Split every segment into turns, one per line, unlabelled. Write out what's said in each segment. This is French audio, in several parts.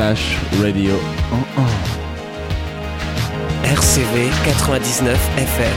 slash Radio 11.
RCV 99 FM.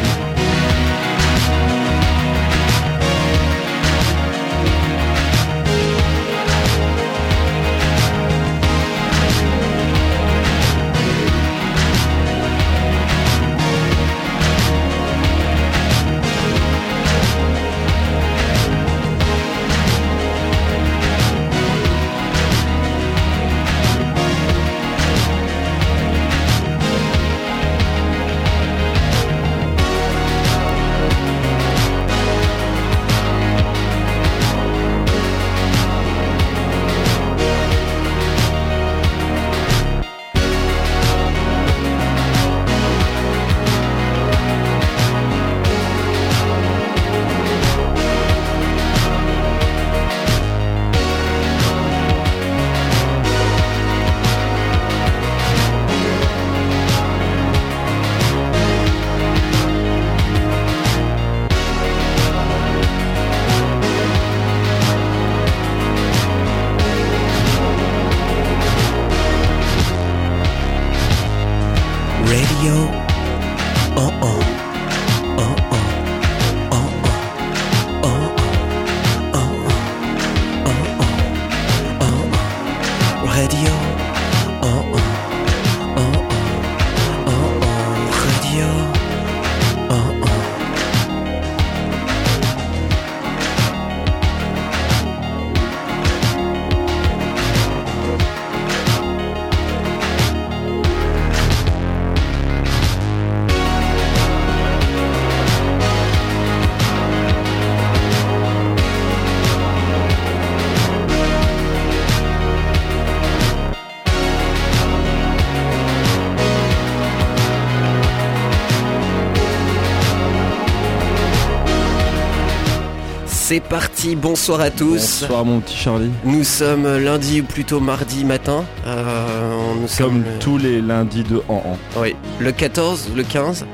C'est parti, bonsoir à tous.
Bonsoir mon petit Charlie.
Nous sommes lundi ou plutôt mardi matin.
Euh, Comme tous les lundis de an an.
Oui, le 14, le 15.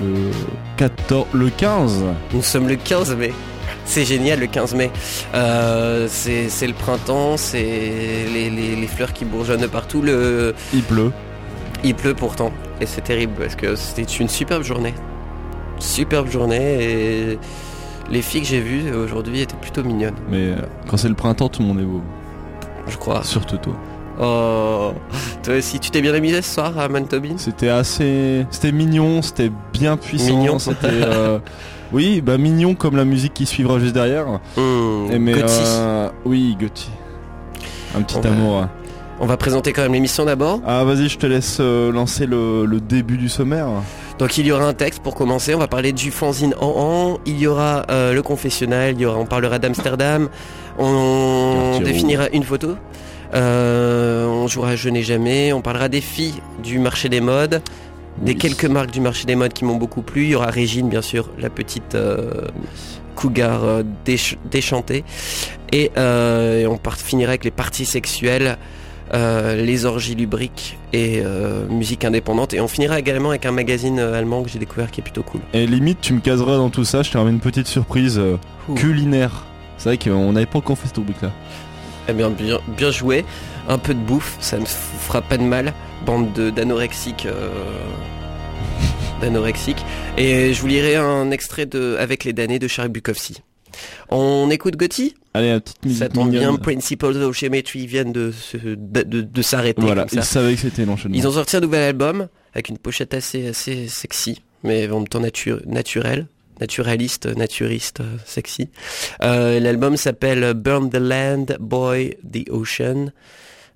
Le 14, le 15
Nous sommes le 15 mai. C'est génial le 15 mai. Euh, c'est le printemps, c'est les, fleurs qui bourgeonnent partout. Le...
Il pleut.
Il pleut pourtant. Et c'est terrible parce que c'était une superbe journée. Superbe journée et les filles que j'ai vues aujourd'hui étaient plutôt mignonnes.
Mais euh, quand c'est le printemps, tout le monde est beau.
Je crois.
Surtout toi.
Oh, toi aussi, tu t'es bien amusé ce soir à Mantobi
C'était assez, c'était mignon, c'était bien puissant. Mignon. C'était, euh, oui, bah mignon comme la musique qui suivra juste derrière.
Mmh, mais, euh,
oui, Gotti. Un petit amour.
On va présenter quand même l'émission d'abord.
Ah vas-y, je te laisse lancer le, le début du sommaire.
Donc il y aura un texte pour commencer, on va parler du fanzine en an, il y aura euh, le confessionnal, il y aura, on parlera d'Amsterdam, on définira une photo, euh, on jouera Je n'ai jamais, on parlera des filles du marché des modes, des quelques marques du marché des modes qui m'ont beaucoup plu, il y aura Régine bien sûr, la petite euh, cougar déchantée, et, et on finira avec les parties sexuelles. Euh, les orgies lubriques et euh, musique indépendante. Et on finira également avec un magazine euh, allemand que j'ai découvert qui est plutôt cool.
Et limite, tu me caseras dans tout ça, je te ramène une petite surprise culinaire. C'est vrai qu'on n'avait pas encore fait ce truc là.
Eh bien, bien, joué. Un peu de bouffe, ça ne fera pas de mal. Bande d'anorexiques. d'anorexiques. Et je vous lirai un extrait de Avec les damnés de Charles Bukowski. On écoute Gotti
Allez, la petite musique.
Ça tombe bien, Principles of Geometry viennent de, de, s'arrêter.
Voilà, ils savaient que c'était l'enchaînement.
Ils ont sorti un nouvel album avec une pochette assez, assez sexy, mais en même temps naturel naturaliste, naturiste, sexy. Euh, l'album s'appelle Burn the Land, Boy the Ocean.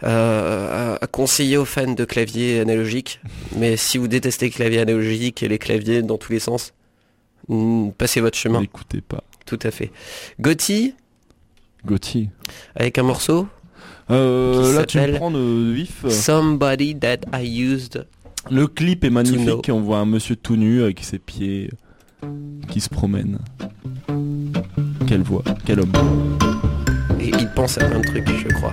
euh, à, conseiller aux fans de clavier analogique. Mais si vous détestez le clavier analogique et les claviers dans tous les sens, passez votre chemin.
N'écoutez pas.
Tout à fait. Gotti
Gotti.
Avec un morceau
euh, Là, tu me prends de vif.
Somebody that I used.
Le clip est magnifique. On voit un monsieur tout nu avec ses pieds qui se promène. Quelle voix, quel homme.
Et il pense à plein de trucs, je crois.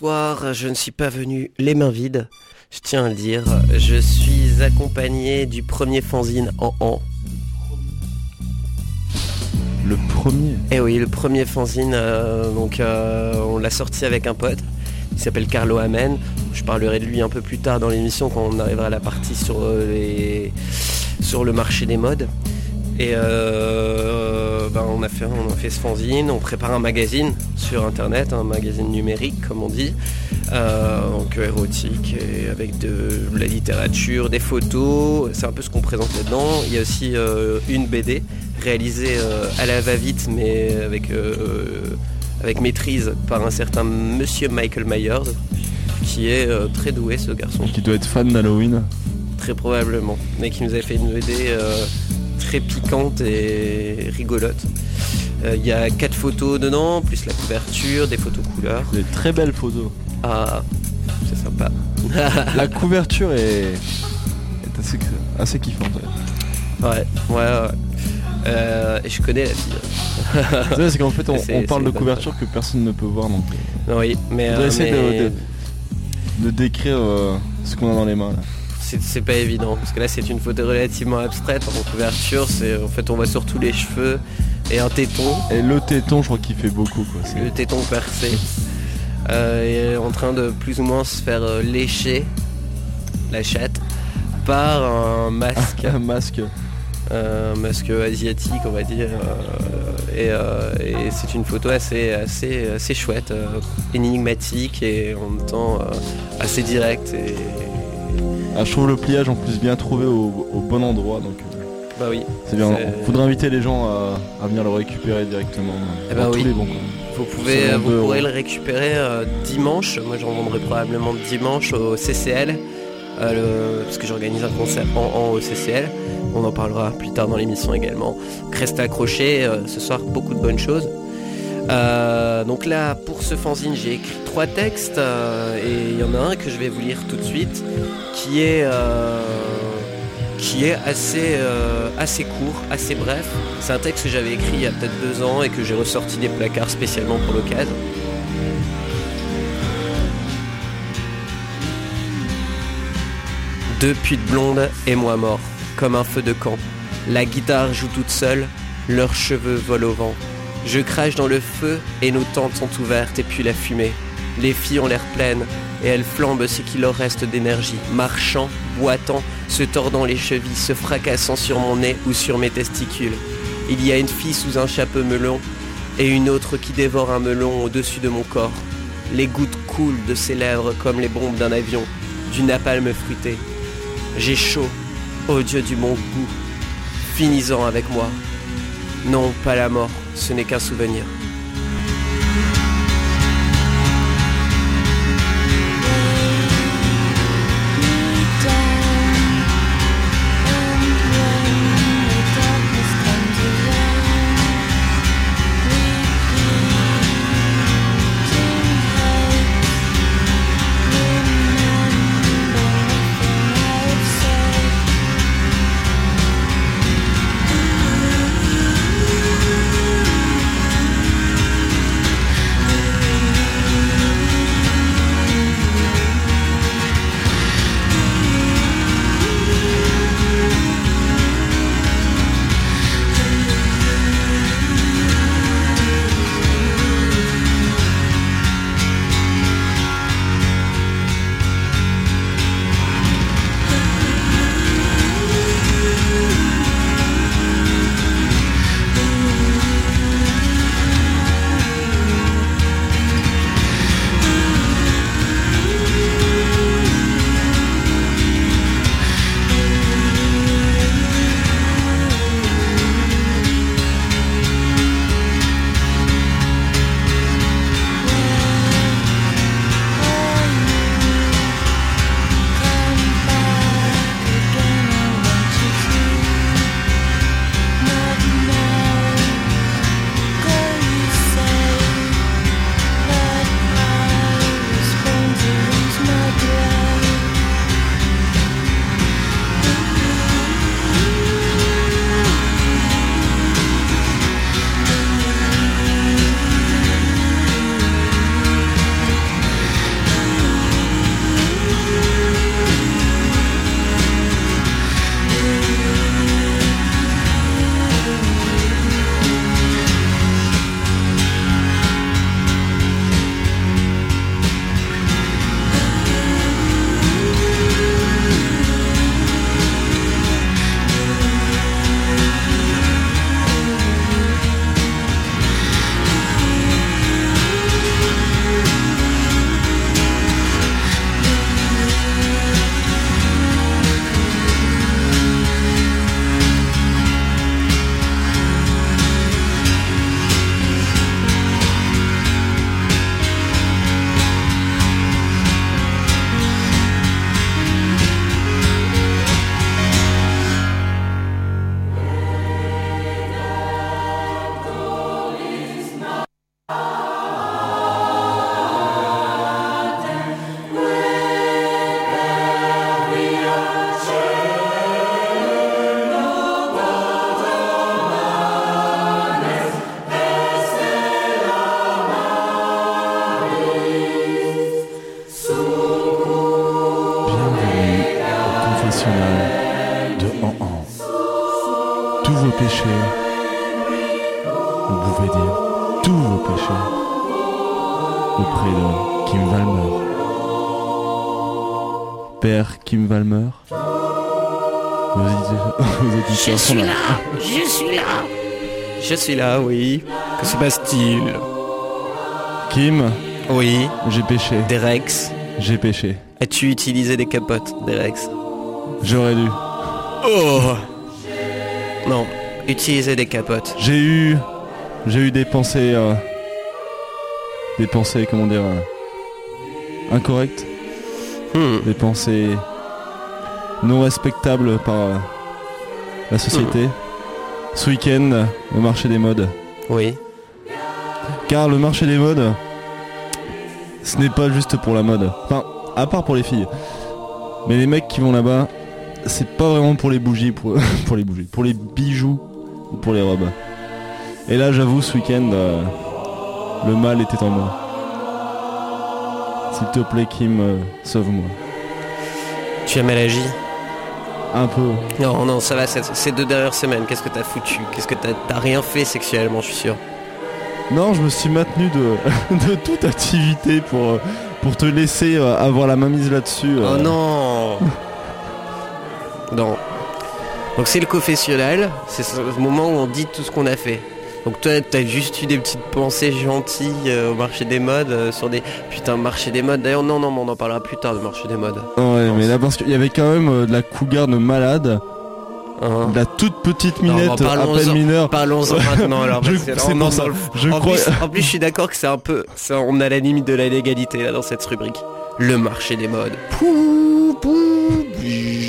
Soir, je ne suis pas venu les mains vides, je tiens à le dire. Je suis accompagné du premier fanzine en an.
Le premier?
Eh oui, le premier fanzine, euh, donc euh, on l'a sorti avec un pote. Il s'appelle Carlo Amen. Je parlerai de lui un peu plus tard dans l'émission quand on arrivera à la partie sur, euh, sur le marché des modes. Et euh, ben, on, a fait, ce fanzine, on prépare un magazine sur internet, un magazine numérique comme on dit.
donc érotique et avec de la littérature, des photos, c'est un peu ce qu'on présente là-dedans. Il y a aussi une BD réalisée à la va-vite mais avec, avec maîtrise par un certain monsieur Michael Myers qui est très doué ce garçon.
Qui doit être fan d'Halloween
Très probablement, mais qui nous a fait une BD très piquante et rigolote. Euh, il y a quatre photos dedans, plus la couverture, des photos couleurs.
Des très belles photos.
Ah, c'est sympa.
la couverture est, assez, assez, kiffante.
Ouais, ouais, ouais. Euh, et je connais la fille.
c'est qu'en fait, on, parle de couverture que personne ne peut voir non plus.
Oui, mais.
On essayer De, de, décrire euh, ce qu'on a dans les mains. Là
c'est pas évident parce que là c'est une photo relativement abstraite en couverture c'est en fait on voit surtout les cheveux et un téton.
Et le téton je crois qu'il fait beaucoup quoi
le téton percé. Euh, est en train de plus ou moins se faire euh, lécher la chatte par un masque.
Un masque.
Un masque asiatique on va dire euh, et, c'est une photo assez assez assez chouette énigmatique et en même temps assez directe et
ah, je trouve le pliage en plus bien trouvé au, bon endroit. Donc,
euh, bah oui.
C'est bien. Faudrait inviter les gens à, venir le récupérer directement.
Eh bah oui. Vous, pouvez, vous pourrez le récupérer euh, dimanche. Moi, j'en vendrai probablement dimanche au CCL. Euh, parce que j'organise un concert en, au CCL. On en parlera plus tard dans l'émission également. Restez accrochés. ce soir, beaucoup de bonnes choses. Euh, donc là, pour ce fanzine, j'ai écrit trois textes euh, et il y en a un que je vais vous lire tout de suite, qui est euh, qui est assez assez court, assez bref. C'est un texte que j'avais écrit il y a peut-être deux ans et que j'ai ressorti des placards spécialement pour l'occasion. Deux putes blondes et moi mort, comme un feu de camp. La guitare joue toute seule, leurs cheveux volent au vent. Je crache dans le feu et nos tentes sont ouvertes et puis la fumée. Les filles ont l'air pleines et elles flambent ce qu'il leur reste d'énergie, marchant, boitant, se tordant les chevilles, se fracassant sur mon nez ou sur mes testicules. Il y a une fille sous un chapeau melon et une autre qui dévore un melon au-dessus de mon corps. Les gouttes coulent de ses lèvres comme les bombes d'un avion, du napalm fruité. J'ai chaud, ô Dieu du bon goût, finis-en avec moi. Non, pas la mort, ce n'est qu'un souvenir. Je suis là, oui. Que se passe-t-il?
Kim?
Oui.
J'ai péché.
Derex
J'ai péché.
As-tu utilisé des capotes, Derex
J'aurais dû.
Oh Non, utiliser des capotes.
J'ai eu. J'ai eu des pensées. Euh, des pensées, comment dire. Euh, incorrectes.
Hmm.
Des pensées. non respectables par euh, la société. Hmm. Ce week-end, au marché des modes.
Oui.
Car le marché des modes, ce n'est pas juste pour la mode. Enfin, à part pour les filles. Mais les mecs qui vont là-bas, c'est pas vraiment pour les bougies, pour, pour les bougies, pour les bijoux ou pour les robes. Et là, j'avoue, ce week-end, euh, le mal était en moi. S'il te plaît, Kim, euh, sauve-moi.
Tu as mal agi
Un peu.
Non, non, ça va, ces deux dernières semaines, qu'est-ce que t'as foutu? Qu'est-ce que t'as rien fait sexuellement, je suis sûr
Non, je me suis maintenu de, de toute activité pour, euh, pour te laisser avoir la main mise là-dessus.
Oh non Non. Donc c'est le confessionnal, c'est ce moment où on dit tout ce qu'on a fait. Donc toi t'as juste eu des petites pensées gentilles euh, au marché des modes euh, sur des putain marché des modes d'ailleurs non non mais on en parlera plus tard du marché des modes.
Ouais mais là parce qu'il y avait quand même euh, de la cougarde malade. Hein. De la toute petite minette à peine mineure.
Parlons-en maintenant alors.
je, c'est ça. Je
en,
crois...
plus, en plus je suis d'accord que c'est un peu on a la limite de la légalité là dans cette rubrique. Le marché des modes. Pou, pou,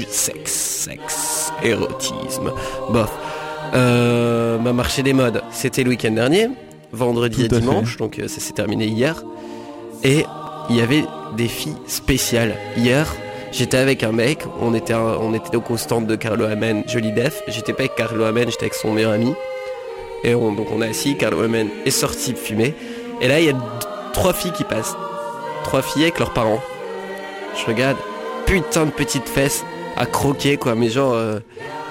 sexe, sexe, érotisme. Bof. Euh, ma marché des modes, c'était le week-end dernier, vendredi et dimanche, donc euh, ça s'est terminé hier. Et il y avait des filles spéciales. Hier, j'étais avec un mec, on était, on était donc au stand de Carlo Amen, Joli Def. J'étais pas avec Carlo Amen, j'étais avec son meilleur ami. Et donc on a assis, Carlo Amen est sorti fumer. Et là, il y a trois filles qui passent. Trois filles avec leurs parents. Je regarde, putain de petites fesses à croquer quoi, mais genre euh,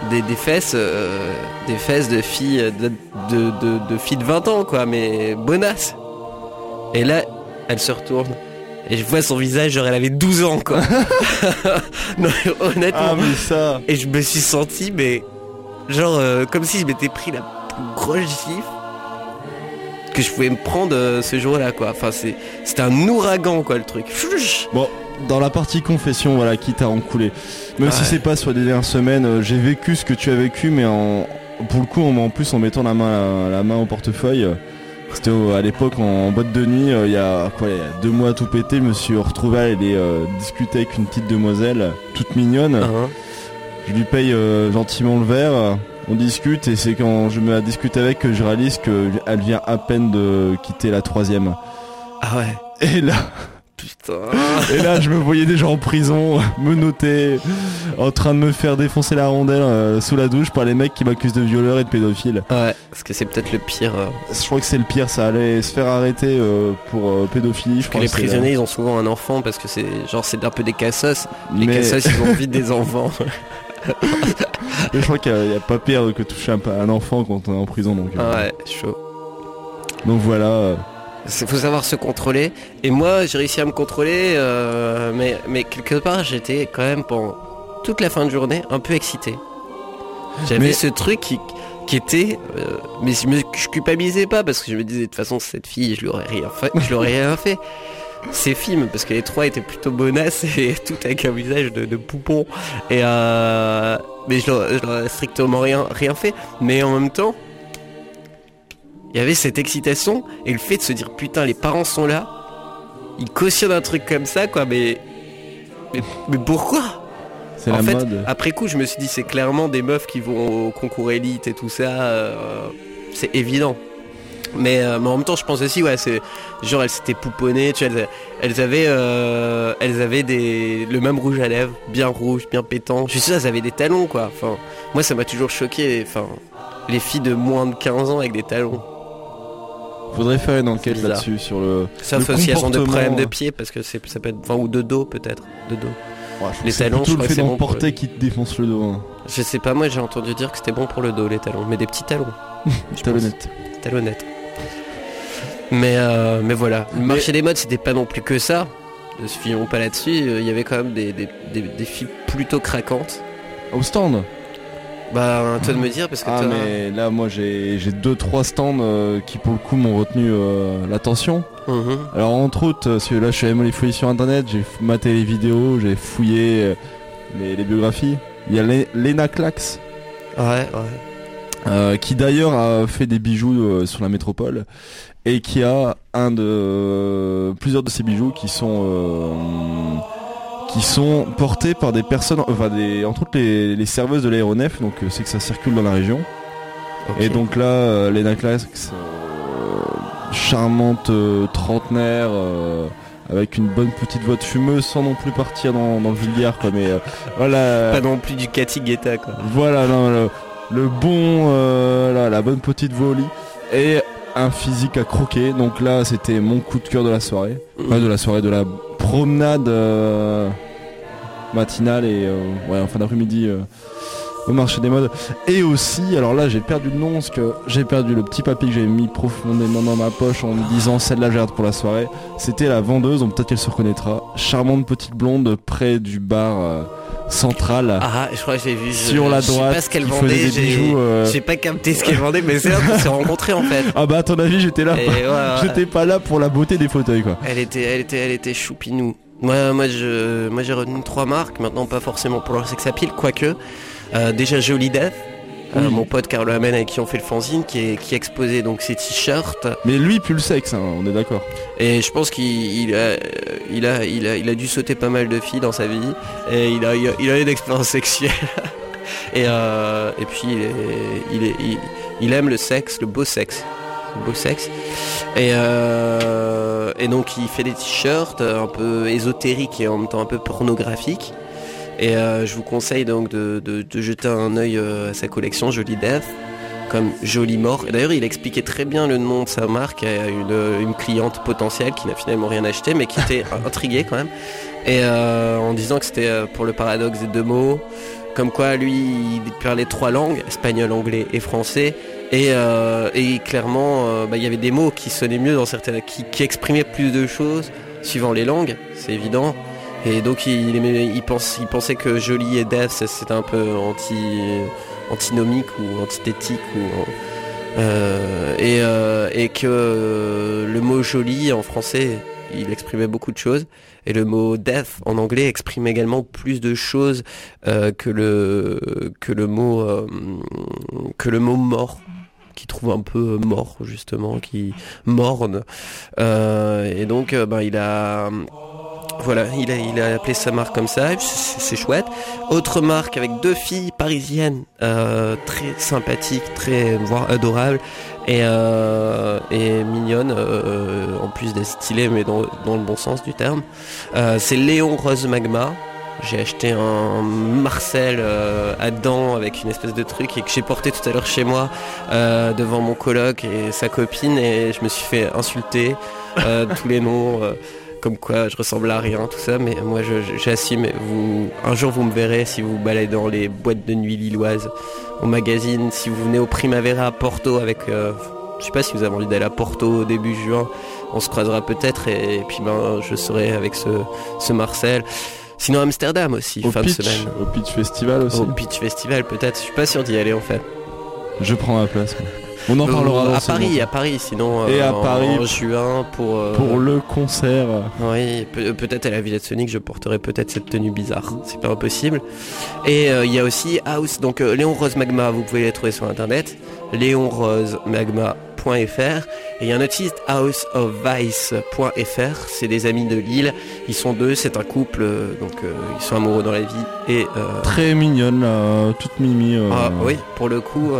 des, fesses, euh, des fesses de filles de, de, filles de 20 ans quoi, mais bonasse. Et là, elle se retourne. Et je vois son visage, genre elle avait 12 ans quoi. non, honnêtement.
Ah, ça.
Et je me suis senti, mais genre euh, comme si je m'étais pris la grosse gifle que je pouvais me prendre ce jour-là quoi. Enfin c'est c'était un ouragan quoi le truc.
Bon, dans la partie confession, voilà, qui t'a encoulé. Même si c'est pas sur les dernières semaines, euh, j'ai vécu ce que tu as vécu, mais en, pour le coup, en, plus en mettant la main, la, main au portefeuille. C'était à l'époque en boîte de nuit, euh, il y, a, quoi, deux mois tout pété, je me suis retrouvé à aller euh, discuter avec une petite demoiselle toute mignonne. Uh-huh. Je lui paye gentiment le verre, on discute et c'est quand je me discute avec que je réalise qu'elle vient à peine de quitter la troisième.
Ah ouais.
Et là, et là, je me voyais déjà en prison, me noter, en train de me faire défoncer la rondelle euh, sous la douche par les mecs qui m'accusent de violeur et de pédophile.
Ouais, parce que c'est peut-être le pire. Euh.
Je crois que c'est le pire, ça allait se faire arrêter euh, pour pédophilie. Je crois
que les prisonniers, ils ont souvent un enfant parce que c'est genre c'est un peu des cassos. Les cassos, ils ont vite des enfants.
je crois qu'il n'y a, pas pire que toucher un, enfant quand on est en prison. Donc,
ouais, chaud.
Donc voilà.
Il faut savoir se contrôler. Et moi, j'ai réussi à me contrôler, euh, mais, mais quelque part, j'étais quand même pendant toute la fin de journée un peu excité. J'avais ce truc qui, qui était, euh, mais je, me, je culpabilisais pas parce que je me disais de toute façon cette fille, je lui aurais rien fait, je lui aurais rien fait. Ces films, parce que les trois étaient plutôt bonasses et tout avec un visage de, poupon. Et euh, mais je leur, ai strictement rien, rien fait. Mais en même temps, il y avait cette excitation et le fait de se dire putain les parents sont là, ils cautionnent un truc comme ça quoi mais mais, pourquoi?
C'est la fait,
Après coup je me suis dit c'est clairement des meufs qui vont au concours élite et tout ça, euh, c'est évident. Mais, euh, mais, en même temps je pense aussi ouais c'est genre elles s'étaient pouponnées, tu vois, elles, avaient euh, elles avaient des le même rouge à lèvres, bien rouge, bien pétant. Je suis sûr elles avaient des talons quoi. Enfin moi ça m'a toujours choqué. Enfin les filles de moins de 15 ans avec des talons.
Faudrait faire une enquête là-dessus sur le.
Sauf
le
si elles ont des problèmes de pied parce que ça peut être. Enfin, ou de dos peut-être. De dos. les talons,
je
crois
le
fait
d'emporter qui te défonce le dos. Hein.
Je sais pas, moi j'ai entendu dire que c'était bon pour le dos les talons, mais des petits talons.
Talonnettes.
Talonnettes. Mais, euh, mais voilà, le marché des modes c'était pas non plus que ça. Ne suivons pas là-dessus, il y avait quand même des, des, des, filles plutôt craquantes.
Au stand
bah, toi de me dire parce que
ah, mais là, moi, j'ai deux trois stands euh, qui pour le coup m'ont retenu euh, l'attention. Mhm. Alors entre autres, parce que là, je suis allé les fouiller sur internet, j'ai maté les vidéos, j'ai fouillé les, les, biographies. Il y a Lena Clax.
Ouais, ouais.
Euh, qui d'ailleurs a fait des bijoux euh, sur la métropole et qui a un de plusieurs de ces bijoux qui sont euh, qui sont portés par des personnes, enfin des entre autres les, serveuses de l'aéronef, donc c'est que ça circule dans la région. Et donc là, Lena Clax, charmante trentenaire avec une bonne petite voix de fumeuse sans non plus partir dans, le vulgaire quoi mais voilà
pas non plus du Cathy Guetta quoi
voilà non, le bon, euh, la bonne petite volie et un physique à croquer. Donc là, c'était mon coup de cœur de la soirée, de la soirée, de la promenade euh, matinale et euh, ouais, en fin d'après-midi au marché des modes. Et aussi, alors là, j'ai perdu le nom parce que j'ai perdu le petit papier que j'avais mis profondément dans ma poche en me disant celle-là j'ai pour la soirée. C'était la vendeuse, donc peut-être qu'elle se reconnaîtra. Charmante petite blonde près du bar centrale.
Ah, je crois que j'ai vu.
Sur la droite. Je sais
pas ce qu'elle vendait.
Euh.
J'ai pas capté ce qu'elle vendait, mais c'est là qu'on s'est rencontrés en fait.
Ah bah à ton avis, j'étais là. J'étais pas là pour la beauté des fauteuils quoi.
Elle était, elle était, elle était choupinou. Moi, moi, je, moi, j'ai retenu trois marques. Maintenant, pas forcément pour leur sex appeal, quoique. Euh, déjà Jolie Death euh, mon pote Carlo Amen avec qui on fait le fanzine qui, est, qui exposait donc ses t-shirts.
Mais lui plus le sexe, hein, on est d'accord.
Et je pense qu'il a, il a, il a, il a dû sauter pas mal de filles dans sa vie et il a, il a, une expérience sexuelle. et, euh, et puis il, est, il, aime le sexe, le beau sexe. Beau sexe. Et, euh, et donc il fait des t-shirts un peu ésotériques et en même temps un peu pornographiques. Et euh, je vous conseille donc de, jeter un œil euh, à sa collection Jolie Death comme Jolie Mort. Et d'ailleurs, il expliquait très bien le nom de sa marque à une, cliente potentielle qui n'a finalement rien acheté, mais qui était intriguée quand même. Et euh, en disant que c'était pour le paradoxe des deux mots, comme quoi lui, il parlait trois langues, espagnol, anglais et français. Et, clairement, bah, il y avait des mots qui sonnaient mieux dans certaines, qui, qui exprimaient plus de choses suivant les langues, c'est évident. Et donc il, il, pense, il pensait que joli et death c'était un peu anti, antinomique ou antithétique ou euh, et, euh, et, que euh, le mot joli en français il exprimait beaucoup de choses et le mot death en anglais exprime également plus de choses que le que le mot que le mot mort qui trouve un peu mort justement qui morne. Et donc ben, il a voilà, il a, appelé sa marque comme ça, c'est chouette. Autre marque avec deux filles parisiennes, euh, très sympathiques, très voire adorables et, euh, mignonnes, euh, en plus d'être stylées, mais dans, le bon sens du terme. c'est Léon Rose Magma. J'ai acheté un Marcel à dents avec une espèce de truc et que j'ai porté tout à l'heure chez moi devant mon coloc et sa copine et je me suis fait insulter tous les noms comme quoi je ressemble à rien, tout ça, mais moi j'assume. Vous, un jour vous me verrez si vous baladez dans les boîtes de nuit lilloises, au magazine, si vous venez au Primavera à Porto avec, euh, je sais pas si vous avez envie d'aller à Porto au début juin, on se croisera peut-être et, puis ben je serai avec ce, ce Marcel. Sinon Amsterdam aussi,
au
fin
de
semaine.
Au Pitch Festival aussi.
Au Pitch Festival peut-être, je suis pas sûr d'y aller en fait.
Je prends ma place. On en parlera
à Paris, à Paris, sinon
et à en, Paris
en juin pour
euh, pour le concert.
Oui, peut-être à la Villette Sonic, je porterai peut-être cette tenue bizarre, c'est pas impossible. Et euh, il y a aussi House, donc euh, Léon Rose Magma, vous pouvez les trouver sur internet, léonrosemagma.fr et il y a un autre site houseofvice.fr c'est des amis de Lille. Ils sont deux c'est un couple donc ils sont amoureux dans la vie et
très mignonne toute mimi
ah, oui pour le coup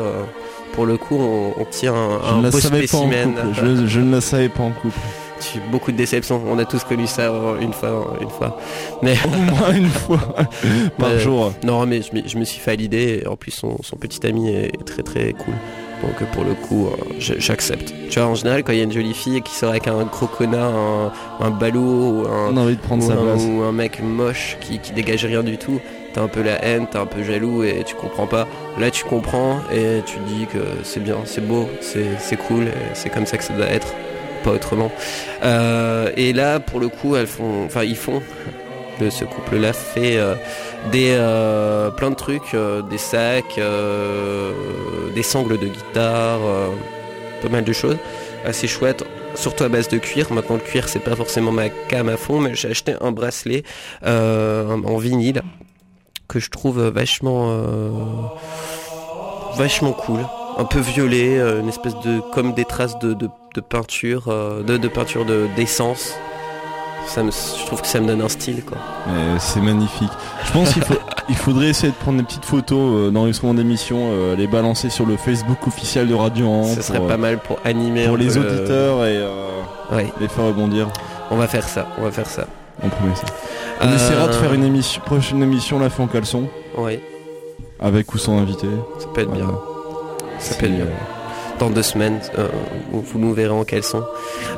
pour le coup, on, tient un, beau spécimen.
Je, je, ne la savais pas en couple.
Beaucoup de déceptions. On a tous connu ça une fois, une fois.
Mais au moins une fois par jour.
Non, mais je, me suis fait à l'idée. En plus, son, petit ami est très très cool. Donc pour le coup, j'accepte. Tu vois, en général, quand il y a une jolie fille qui sort avec un gros connard, un, un ballot ou un,
envie de prendre
ou un mec moche qui, qui dégage rien du tout, t'as un peu la haine, t'es un peu jaloux et tu comprends pas. Là, tu comprends et tu dis que c'est bien, c'est beau, c'est cool, c'est comme ça que ça doit être, pas autrement. Euh, et là, pour le coup, elles font, enfin, ils font. ce couple-là fait euh, des euh, plein de trucs, des sacs, des sangles de guitare, pas mal de choses, assez chouettes surtout à base de cuir. Maintenant le cuir c'est pas forcément ma cam à fond, mais j'ai acheté un bracelet en vinyle que je trouve vachement euh, vachement cool. Un peu violet euh, une espèce de comme des traces de, peinture euh, de, peinture de d'essence. Ça je trouve que ça me donne un style quoi.
C'est magnifique. Je pense qu'il faut il faudrait essayer de prendre des petites photos dans l'enregistrement d'émission les balancer sur le Facebook officiel de Radio An
ça serait pas mal pour animer
pour les auditeurs et les faire rebondir.
On va faire ça on va faire ça
on promet ça on essaiera de faire une émission, prochaine émission la fait en caleçon.
Oui.
Avec ou sans invité.
Ça peut être bien. Ça peut être bien. Dans deux semaines, euh, vous nous verrez en caleçon.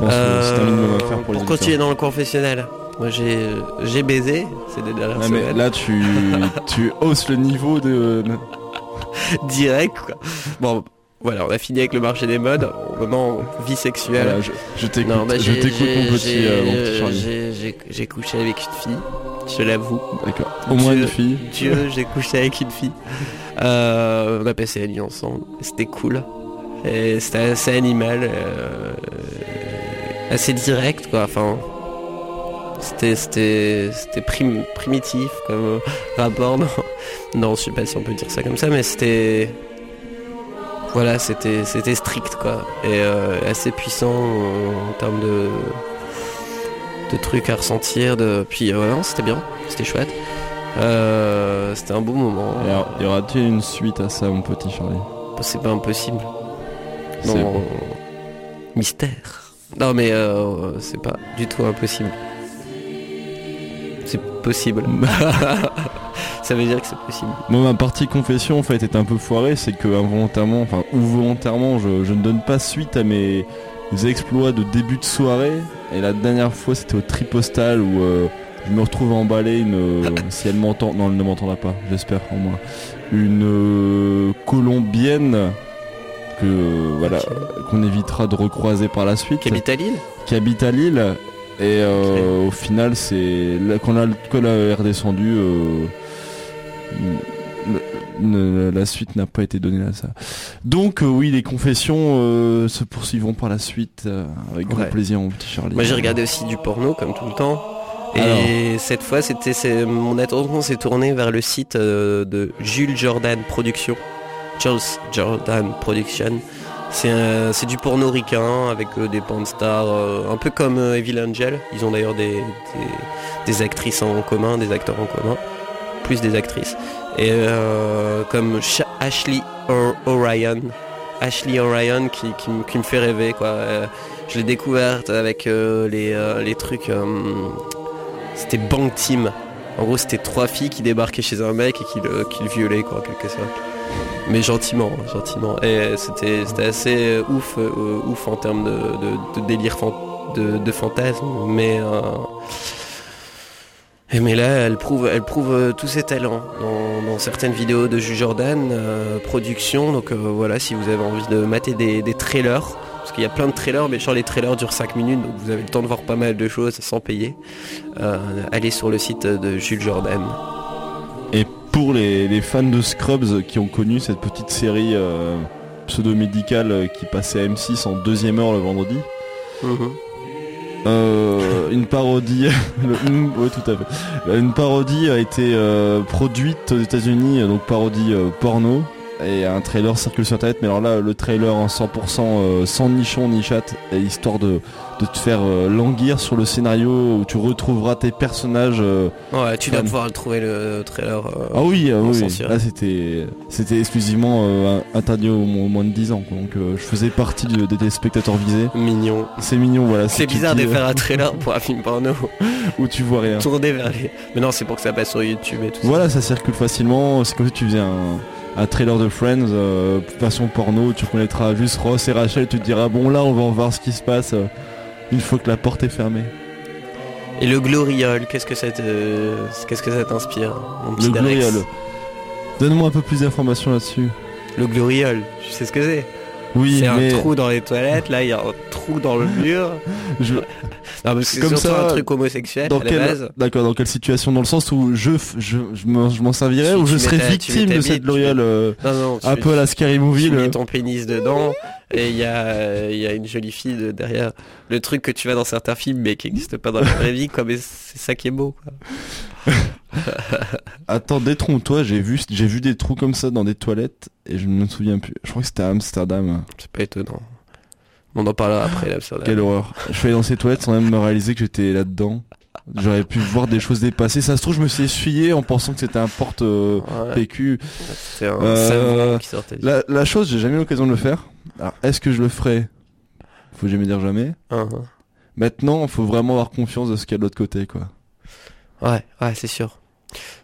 Euh, pour,
pour continuer dans le confessionnel. Moi j'ai j'ai baisé, c'est des dernières
mais là tu tu hausses le niveau de
direct quoi. Bon voilà, on a fini avec le marché des modes. Vraiment, vie sexuelle.
je, t'écoute, bah, mon petit,
euh, J'ai couché avec une fille, je l'avoue.
D'accord. Au moins une fille.
Dieu, j'ai couché avec une fille. Euh, on a passé la nuit ensemble. C'était cool. Et c'était assez animal. Euh, assez direct, quoi. Enfin, c'était c'était primitif comme rapport. Non, non, je sais pas si on peut dire ça comme ça, mais c'était voilà, c'était c'était strict quoi, et euh, assez puissant en termes de de trucs à ressentir. De puis euh, c'était bien, c'était chouette. Euh, c'était un beau moment.
Il y aura-t-il une suite à ça, mon petit Charlie?
C'est pas impossible. Non, mystère. Non mais c'est pas du tout impossible. Possible. ça veut dire que c'est possible.
Moi, ma partie confession en fait est un peu foirée, c'est que involontairement, enfin ou volontairement, je, ne donne pas suite à mes exploits de début de soirée. Et la dernière fois, c'était au tripostal où euh, je me retrouve emballé une. si elle m'entend, non, elle ne m'entendra pas, j'espère en moi. Une euh, colombienne que voilà qu'on évitera de recroiser par la suite.
Qui habite à Lille.
Qui habite à Lille. Et euh, au final, c'est quand l'alcool est redescendu, la suite n'a pas été donnée à ça. Donc euh, oui, les confessions euh, se poursuivront par la suite euh, avec grand plaisir, mon petit Charlie.
Moi j'ai regardé aussi du porno comme tout le temps. Et cette fois, c'était mon attention s'est tournée vers le site de Jules Jordan Production. Jules Jordan Production. C'est du porno ricain avec des porn stars, un peu comme Evil Angel. Ils ont d'ailleurs des, des actrices en commun, des acteurs en commun plus des actrices. Et euh, comme Ashley Orion, Ashley Orion qui, qui, me fait rêver quoi. Euh, je l'ai découverte avec euh, les, les, trucs. c'était Bank Team. En gros, c'était trois filles qui débarquaient chez un mec et qui le, qui le violaient quoi, quelque sorte. Mais gentiment, gentiment. Et c'était assez ouf, ouf en termes de, délire de, de fantasme. Mais mais là, elle prouve, elle prouve euh, tous ses talents dans, certaines vidéos de Jules Jordan, euh, production. Donc euh, voilà, si vous avez envie de mater des, trailers, parce qu'il y a plein de trailers, mais genre les trailers durent 5 minutes, donc vous avez le temps de voir pas mal de choses sans payer. allez sur le site de Jules Jordan.
Et pour les, fans de Scrubs qui ont connu cette petite série pseudo-médicale qui passait à M6 en deuxième heure le vendredi, mhm. Euh, une parodie, oui tout à fait. Une parodie a été euh, produite aux États-Unis, donc parodie euh, porno, et un trailer circule sur internet. Mais alors là, le trailer en 100% sans nichon ni chat, histoire de de te faire euh, languir sur le scénario où tu retrouveras tes personnages. Euh,
ouais, tu dois pouvoir le trouver le trailer. Euh,
ah oui, ah oui. là c'était c'était exclusivement interdit au moins de 10 ans. Donc je faisais partie des spectateurs visés.
Mignon.
C'est mignon, voilà.
C'est bizarre de faire un trailer pour un film porno.
où tu vois rien.
Tourner vers les. Mais non, c'est pour que ça passe sur YouTube et tout
Voilà, ça, circule facilement. C'est comme si tu faisais un un trailer de Friends, euh, façon porno, tu reconnaîtras juste Ross et Rachel, tu te diras bon là on va en voir ce qui se passe euh, une fois que la porte est fermée.
Et le gloriole, qu'est-ce que ça qu'est-ce que ça t'inspire
Le gloriole. Donne-moi un peu plus d'informations là-dessus.
Le gloriole, tu sais ce que c'est?
Oui,
c'est un trou dans les toilettes, là il y a un trou dans le mur. Je... c'est comme ça, un truc homosexuel
dans D'accord, dans quelle situation? Dans le sens où je, je, je m'en servirais ou je serais victime de cette gloriole euh, un peu à la scary movie.
Tu mets ton pénis dedans et il y a, y a une jolie fille derrière. Le truc que tu vas dans certains films mais qui n'existe pas dans la vraie vie, comme c'est ça qui est beau. Quoi.
Attends, détrompe-toi, j'ai vu, j'ai vu des trous comme ça dans des toilettes et je ne me souviens plus. Je crois que c'était à Amsterdam.
C'est pas étonnant. On en parlera après Amsterdam.
Quelle horreur. Je suis allé dans ces toilettes sans même me réaliser que j'étais là-dedans. J'aurais pu voir des choses dépasser. Ça se trouve, je me suis essuyé en pensant que c'était un porte euh, PQ.
C'est un euh, qui sortait.
La, la chose, j'ai jamais eu l'occasion de le faire. Alors, est-ce que je le ferai? Faut jamais dire jamais. Uh-huh. Maintenant, il faut vraiment avoir confiance de ce qu'il y a de l'autre côté, quoi.
Ouais, ouais, c'est sûr.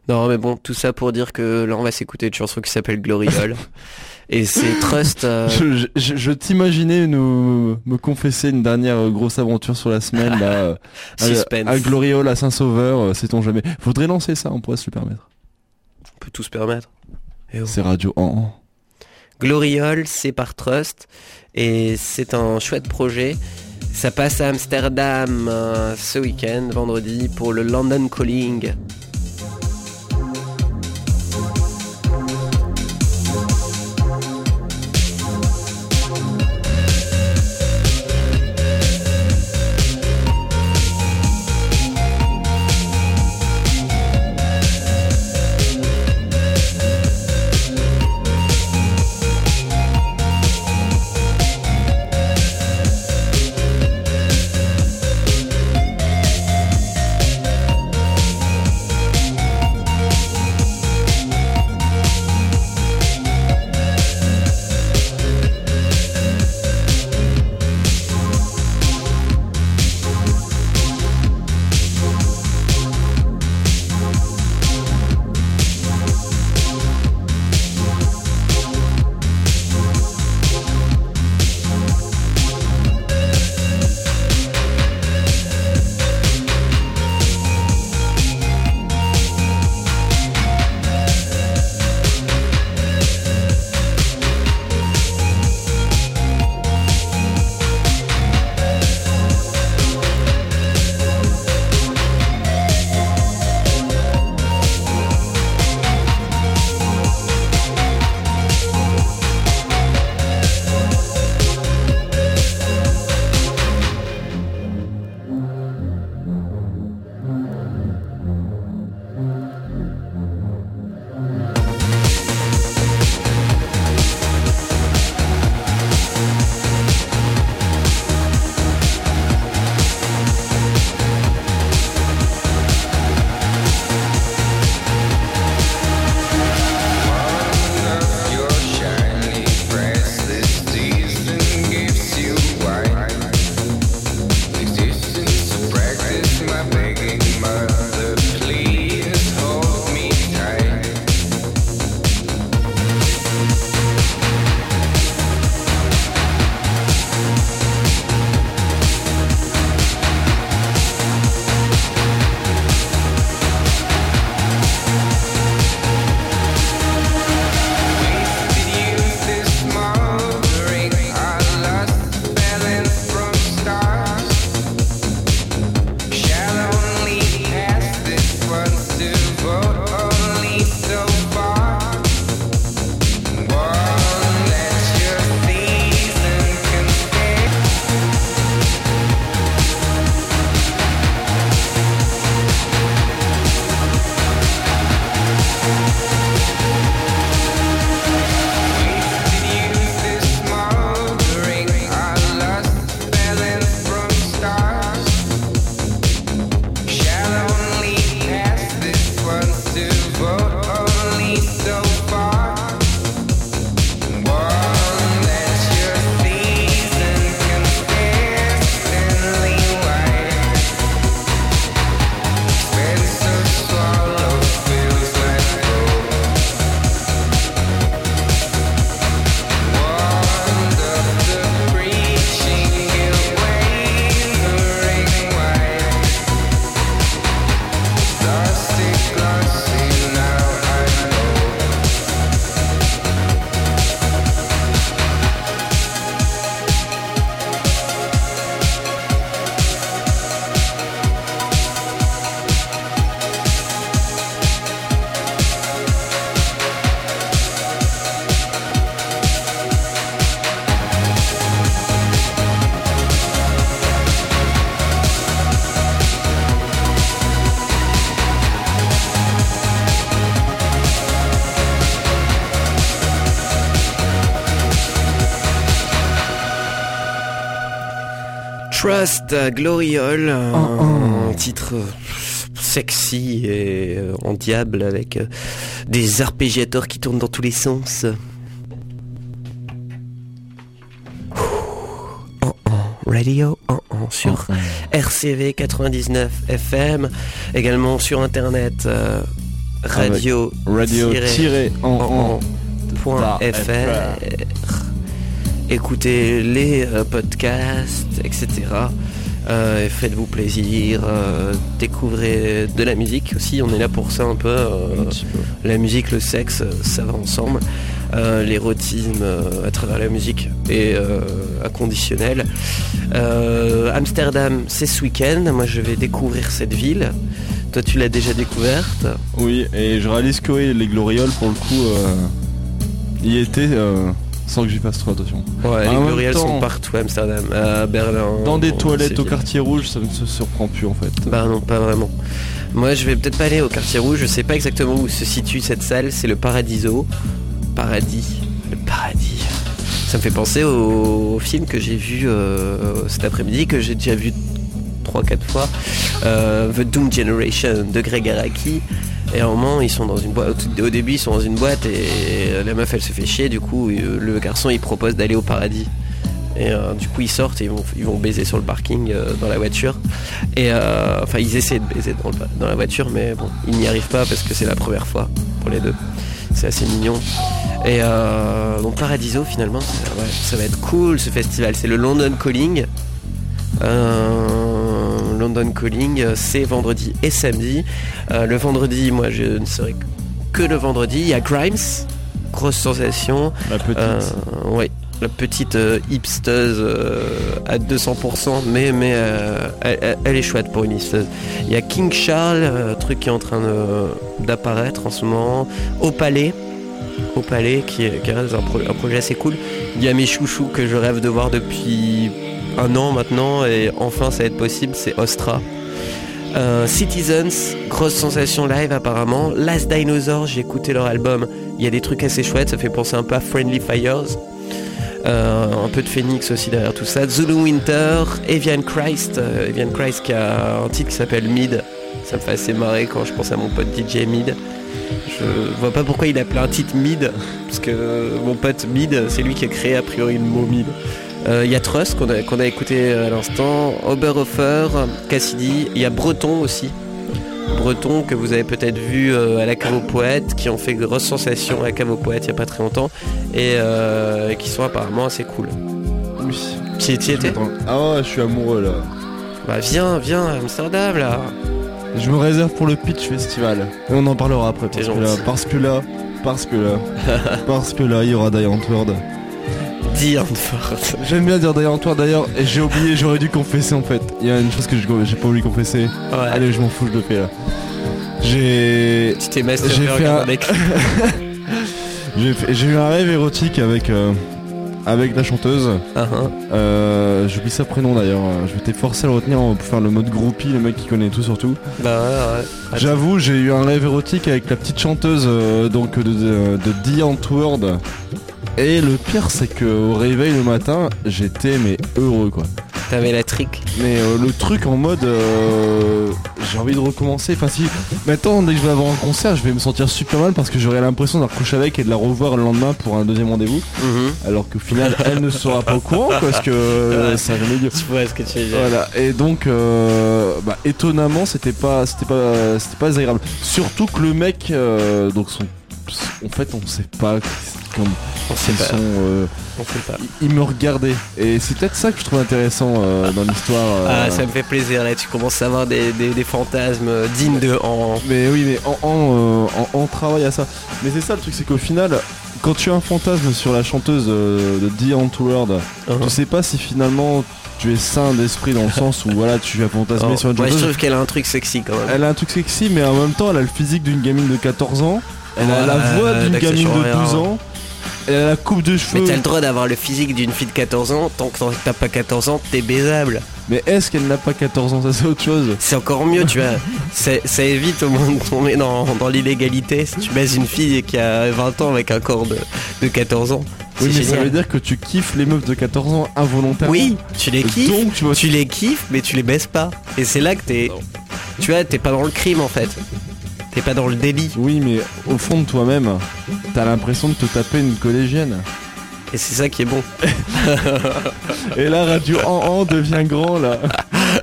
Non, mais bon, tout ça pour dire que là, on va s'écouter une chanson qui s'appelle Gloriole. et c'est Trust. Euh,
je, t'imaginais nous me confesser une dernière grosse aventure sur la semaine là.
Suspense.
À, Gloriole, à Saint-Sauveur, euh, sait-on jamais. Faudrait lancer ça, on pourrait se le permettre.
On peut tout se permettre.
Oh. C'est radio en.
Gloriole, c'est par Trust et c'est un chouette projet. Ça passe à Amsterdam euh, ce week-end, vendredi, pour le London Calling. Gloriole, un titre sexy et en diable avec des arpégiateurs qui tournent dans tous les sens. Radio sur RCV 99 FM, également sur internet radio
radio
Écoutez les euh, podcasts, etc. Euh, faites-vous plaisir, euh, découvrez de la musique aussi, on est là pour ça un peu. La musique, le sexe, ça va ensemble. L'érotisme à travers la musique et inconditionnel. Amsterdam, c'est ce week-end. Moi, je vais découvrir cette ville. Toi, tu l'as déjà découverte?
Oui, et je réalise que les Glorioles, pour le coup, y étaient sans que j'y fasse trop attention.
Ouais, les Glorioles sont partout à Amsterdam, à Berlin.
Dans des toilettes au quartier rouge, ça ne se surprend plus en fait.
Bah non, pas vraiment. Moi, je vais peut-être pas aller au quartier rouge, je sais pas exactement où se situe cette salle, c'est le Paradiso. Paradis, le paradis. Ça me fait penser au, film que j'ai vu euh, cet après-midi, que j'ai déjà vu 3-4 fois, euh, The Doom Generation de Greg Araki. Et à un moment, ils sont dans une boîte. Au début, ils sont dans une boîte et la meuf, elle se fait chier. Du coup, euh, le garçon, il propose d'aller au paradis. Et euh, du coup, ils sortent et ils vont, baiser sur le parking dans la voiture. Et enfin, ils essaient de baiser dans, la voiture, mais bon, ils n'y arrivent pas parce que c'est la première fois pour les deux. C'est assez mignon. Et donc, Paradiso, finalement, ça va être cool ce festival. C'est le London Calling. London Calling, euh, c'est vendredi et samedi. Euh, le vendredi, moi je ne serai que le vendredi. Il y a Grimes, grosse sensation.
La petite. Euh,
oui, la petite hipsteuse à 200%, mais, mais elle, est chouette pour une hipsteuse. Il y a King Charles, truc qui est en train d'apparaître en ce moment. Au Palais. Au Palais, qui, est, qui reste un, un, projet assez cool. Il y a mes chouchous que je rêve de voir depuis un an maintenant et enfin ça va être possible, c'est Ostra. Euh, Citizens, grosse sensation live apparemment. Last Dinosaur, j'ai écouté leur album, il y a des trucs assez chouettes, ça fait penser un peu à Friendly Fires. Euh, un peu de Phoenix aussi derrière tout ça. Zulu Winter, Evian Christ, euh, Evian Christ qui a un titre qui s'appelle Mid. Ça me fait assez marrer quand je pense à mon pote DJ Mid. Je vois pas pourquoi il appelé un titre Mid, parce que mon pote Mid, c'est lui qui a créé a priori le mot Mid. Il euh, y a Trust qu'on a, écouté à l'instant, Oberhofer, Cassidy, il y a Breton aussi. Breton que vous avez peut-être vu euh, à la Cave Poète, qui ont fait grosse sensation à la Cave Poète il n'y a pas très longtemps et euh, qui sont apparemment assez cool.
Oui.
Tu y étais?
Ah ouais, je suis amoureux là.
Bah viens, viens Amsterdam là.
Je me réserve pour le Pitch Festival. Et on en parlera après parce que, là, parce que là, parce que là, parce que là, il y aura Diane J'aime bien dire d'ailleurs Antoine d'ailleurs et j'ai oublié, j'aurais dû confesser en fait. Il y a une chose que j'ai pas voulu confesser. Allez, je m'en fous, je le fais là. J'ai.
Tu j'ai fait un...
j'ai eu un rêve érotique avec euh, avec la chanteuse. Uh-huh. Euh, j'oublie sa prénom d'ailleurs. Je m'étais forcé à le retenir pour faire le mode groupie, le mec qui connaît tout surtout.
Bah ouais,
ouais. J'avoue, j'ai eu un rêve érotique avec la petite chanteuse euh, donc de, de, de Antwoord. Et le pire, c'est qu'au réveil le matin, j'étais mais heureux quoi.
T'avais la trick.
Mais euh, le truc en mode, euh, j'ai envie de recommencer. Enfin si, maintenant dès que je vais avoir un concert, je vais me sentir super mal parce que j'aurai l'impression de la recoucher avec et de la revoir le lendemain pour un deuxième rendez-vous. Mhm. Alors qu'au final, elle ne sera pas au courant parce que euh, ça jamais
lieu. Tu vois ce que tu veux
Voilà. Et donc, bah, étonnamment, c'était pas, c'était pas, c'était pas agréable. Surtout que le mec, donc son, en fait, on sait pas
on sait pas.
Euh, il, me regardait. Et c'est peut-être ça que je trouve intéressant euh, dans l'histoire.
Euh. Ah, ça me fait plaisir là. Tu commences à avoir des, fantasmes dignes de en.
Mais oui, mais en, en, travaille à ça. Mais c'est ça le truc, c'est qu'au final, quand tu as un fantasme sur la chanteuse de The Antwoord, uh-huh. tu sais pas si finalement tu es sain d'esprit dans le sens où voilà tu as fantasmé sur une chanteuse.
je trouve qu'elle a un truc sexy quand même.
Elle a un truc sexy, mais en même temps, elle a le physique d'une gamine de 14 ans. Elle a la voix d'une gamine de 12 ans. Elle a la coupe de cheveux.
Mais t'as le droit d'avoir le physique d'une fille de 14 ans. Tant que t'as pas 14 ans, t'es baisable.
Mais est-ce qu'elle n'a pas 14 ans? Ça, c'est autre chose.
C'est encore mieux, tu vois. ça, évite au moins de tomber dans, l'illégalité. Si tu baises une fille qui a 20 ans avec un corps de, 14 ans,
Oui, mais ça veut dire que tu kiffes les meufs de 14 ans involontairement.
Oui, tu les kiffes. Donc, tu, tu les kiffes, mais tu les baisses pas. Et c'est là que t'es. Tu vois, t'es pas dans le crime en fait. T'es pas dans le délit.
Oui, mais au fond de toi-même, t'as l'impression de te taper une collégienne.
Et c'est ça qui est bon.
Et là, Radio En En devient grand là.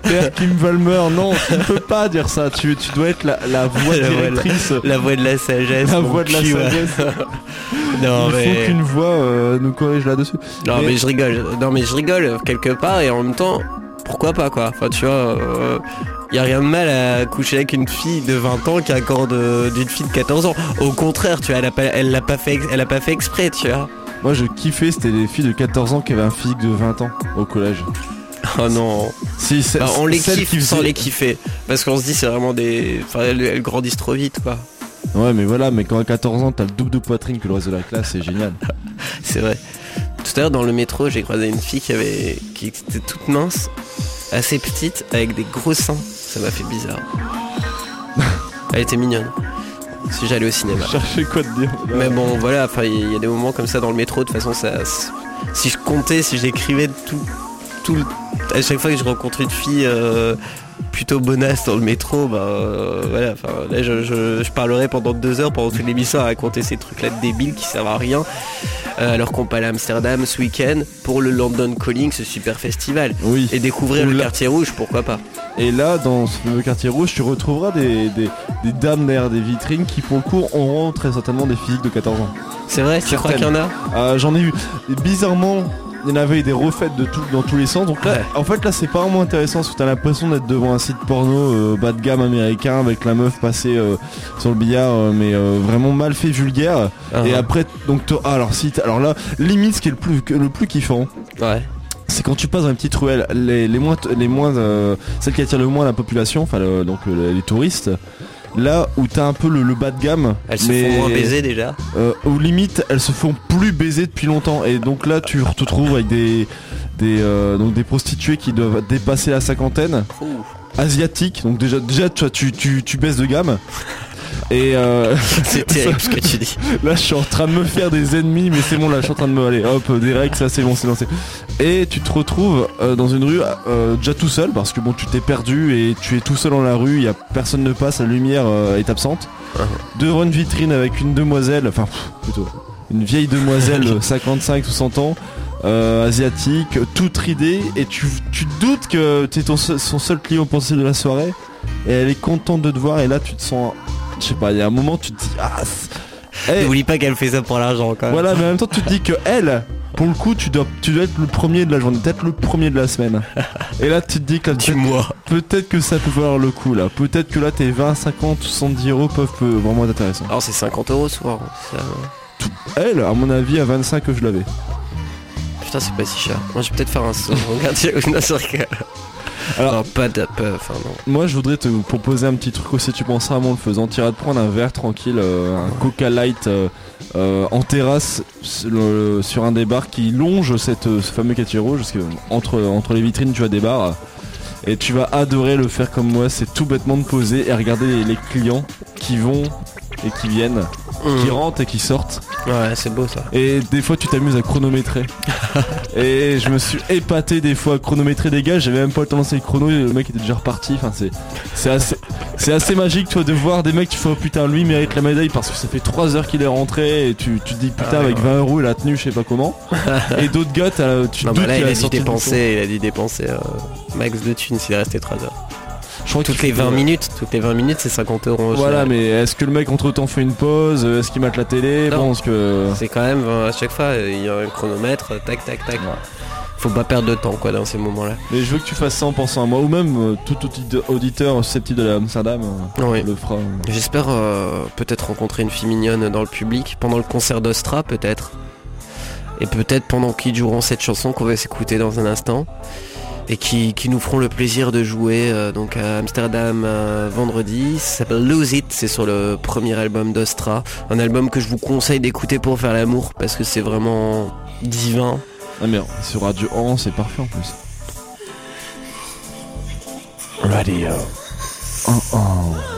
Père Kim Valmer, non, tu ne peux pas dire ça. Tu, tu dois être la, la voix directrice.
La, voix de la sagesse.
La voix de la sagesse. non, Il faut qu'une voix euh, nous corrige là-dessus.
Non, mais... je rigole. Non, mais je rigole quelque part et en même temps, pourquoi pas quoi. Enfin, tu vois. Euh, y a rien de mal à coucher avec une fille de 20 ans qui accorde d'une fille de 14 ans. Au contraire, tu vois, elle a pas, elle l'a pas fait, elle a pas fait exprès, tu vois.
Moi, je kiffais, c'était les filles de 14 ans qui avaient un physique de 20 ans au collège.
Oh non.
Si,
bah, on les kiffe sans les kiffer. Parce qu'on se dit, c'est vraiment des. Enfin, elles, grandissent trop vite, quoi.
Ouais, mais voilà, mais quand à 14 ans, t'as le double de poitrine que le reste de la classe, c'est génial.
c'est vrai. Tout à l'heure, dans le métro, j'ai croisé une fille qui avait. qui était toute mince, assez petite, avec des gros seins. Ça m'a fait bizarre. Elle était mignonne si j'allais au cinéma.
Chercher quoi de dire
Mais bon, voilà, enfin, il y a des moments comme ça dans le métro. De toute façon, ça, si je comptais, si j'écrivais tout, tout, à chaque fois que je rencontrais une fille euh, plutôt bonasse dans le métro, bah euh, voilà, là, je, je, parlerai pendant deux heures pendant toute l'émission à raconter ces trucs-là de débiles qui servent à rien. Euh, alors qu'on aller à Amsterdam ce week-end pour le London Calling, ce super festival.
Oui.
Et découvrir le quartier rouge, pourquoi pas.
Et là, dans ce fameux quartier rouge, tu retrouveras des, dames derrière des vitrines qui, pour le coup, auront très certainement des physiques de 14 ans.
C'est vrai, tu crois qu'il y en a?
Ah, J'en ai eu. bizarrement, il y en avait des refaites de tout, dans tous les sens. Donc là, en fait, là, c'est pas vraiment intéressant parce que t'as l'impression d'être devant un site porno euh, bas de gamme américain avec la meuf passée euh, sur le billard, euh, mais vraiment mal fait, vulgaire. Et uh-huh. après, donc, ah, alors si, alors là, limite, ce qui est le plus, le plus kiffant.
Ouais
c'est quand tu passes dans une petite ruelle, les, les moins, les moins, celles qui attirent le moins la population, enfin donc les touristes, là où t'as un peu le, bas de gamme.
Elles se font moins baiser déjà
euh, Ou limite, elles se font plus baiser depuis longtemps. Et donc là, tu te retrouves avec des, des, euh, donc des prostituées qui doivent dépasser la cinquantaine. Asiatiques, donc déjà, déjà tu, tu, tu, tu baisses de gamme. Et euh,
c'est terrible ce que tu dis.
Là, je suis en train de me faire des ennemis, mais c'est bon, là, je suis en train de me aller. Hop, des règles, ça, c'est bon, c'est lancé. Et tu te retrouves euh, dans une rue euh, déjà tout seul, parce que bon, tu t'es perdu et tu es tout seul dans la rue. Il y a personne ne passe, la lumière est absente. Uh-huh. Devant une vitrine avec une demoiselle, enfin plutôt une vieille demoiselle 55 ou 100 ans. asiatique, toute ridée et tu, tu doutes que tu es ton, son seul client pensé de la soirée et elle est contente de te voir et là tu te sens je sais pas, il y a un moment tu te dis ah
N'oublie pas qu'elle fait ça pour l'argent quand même.
Voilà, mais en même temps tu te dis que elle, pour le coup, tu dois, tu dois être le premier de la journée, peut-être le premier de la semaine. Et là tu te dis que peut-être que ça peut valoir le coup là. Peut-être que là tes 20, 50, 70 euros peuvent vraiment être intéressants.
Alors c'est 50 euros souvent.
Elle, à mon avis, à 25 que je l'avais.
Putain, c'est pas si cher. Moi, je vais peut-être faire un saut. Alors, pas de enfin non.
Moi, je voudrais te proposer un petit truc aussi. Tu penseras à moi le faisant. Tu iras te prendre un verre tranquille, euh, un Coca Light euh, euh, en terrasse sur un des bars qui longe cette, ce fameux quartier rouge. Parce que entre, entre les vitrines, tu as des bars. Et tu vas adorer le faire comme moi. C'est tout bêtement de poser et regarder les clients qui vont et qui viennent qui rentrent et qui sortent.
Ouais, c'est beau ça.
Et des fois, tu t'amuses à chronométrer. et je me suis épaté des fois à chronométrer des gars. J'avais même pas le temps de lancer le chrono et le mec était déjà reparti. Enfin, c'est, c'est assez, c'est assez magique, toi, de voir des mecs. Tu fais, oh, putain, lui mérite la médaille parce que ça fait 3 heures qu'il est rentré et tu, tu te dis, putain, ah avec 20 euros, il a tenu, je sais pas comment. et d'autres gars, tu
non, doutes là, il, a dit dépenser, il a dit dépenser euh, max de thunes s'il est resté 3 heures. Toutes les 20 minutes, toutes les 20 minutes c'est 50 euros.
Voilà, mais est-ce que le mec entre temps fait une pause? Est-ce qu'il mate la télé? Pense que
c'est quand même à chaque fois il y a un chronomètre, tac tac tac. Faut pas perdre de temps quoi dans ces moments-là.
Mais je veux que tu fasses ça en pensant à moi ou même euh, tout auditeur susceptible de Amsterdam euh, le fera.
J'espère euh, peut-être rencontrer une fille mignonne dans le public pendant le concert d'Ostra peut-être. Et peut-être pendant qu'ils joueront cette chanson qu'on va s'écouter dans un instant et qui, nous feront le plaisir de jouer euh, donc à Amsterdam euh, vendredi. Ça s'appelle Lose It, c'est sur le premier album d'Ostra. Un album que je vous conseille d'écouter pour faire l'amour parce que c'est vraiment divin.
Ah mais sur Radio 1 c'est parfait en plus.
Radio.
Oh oh.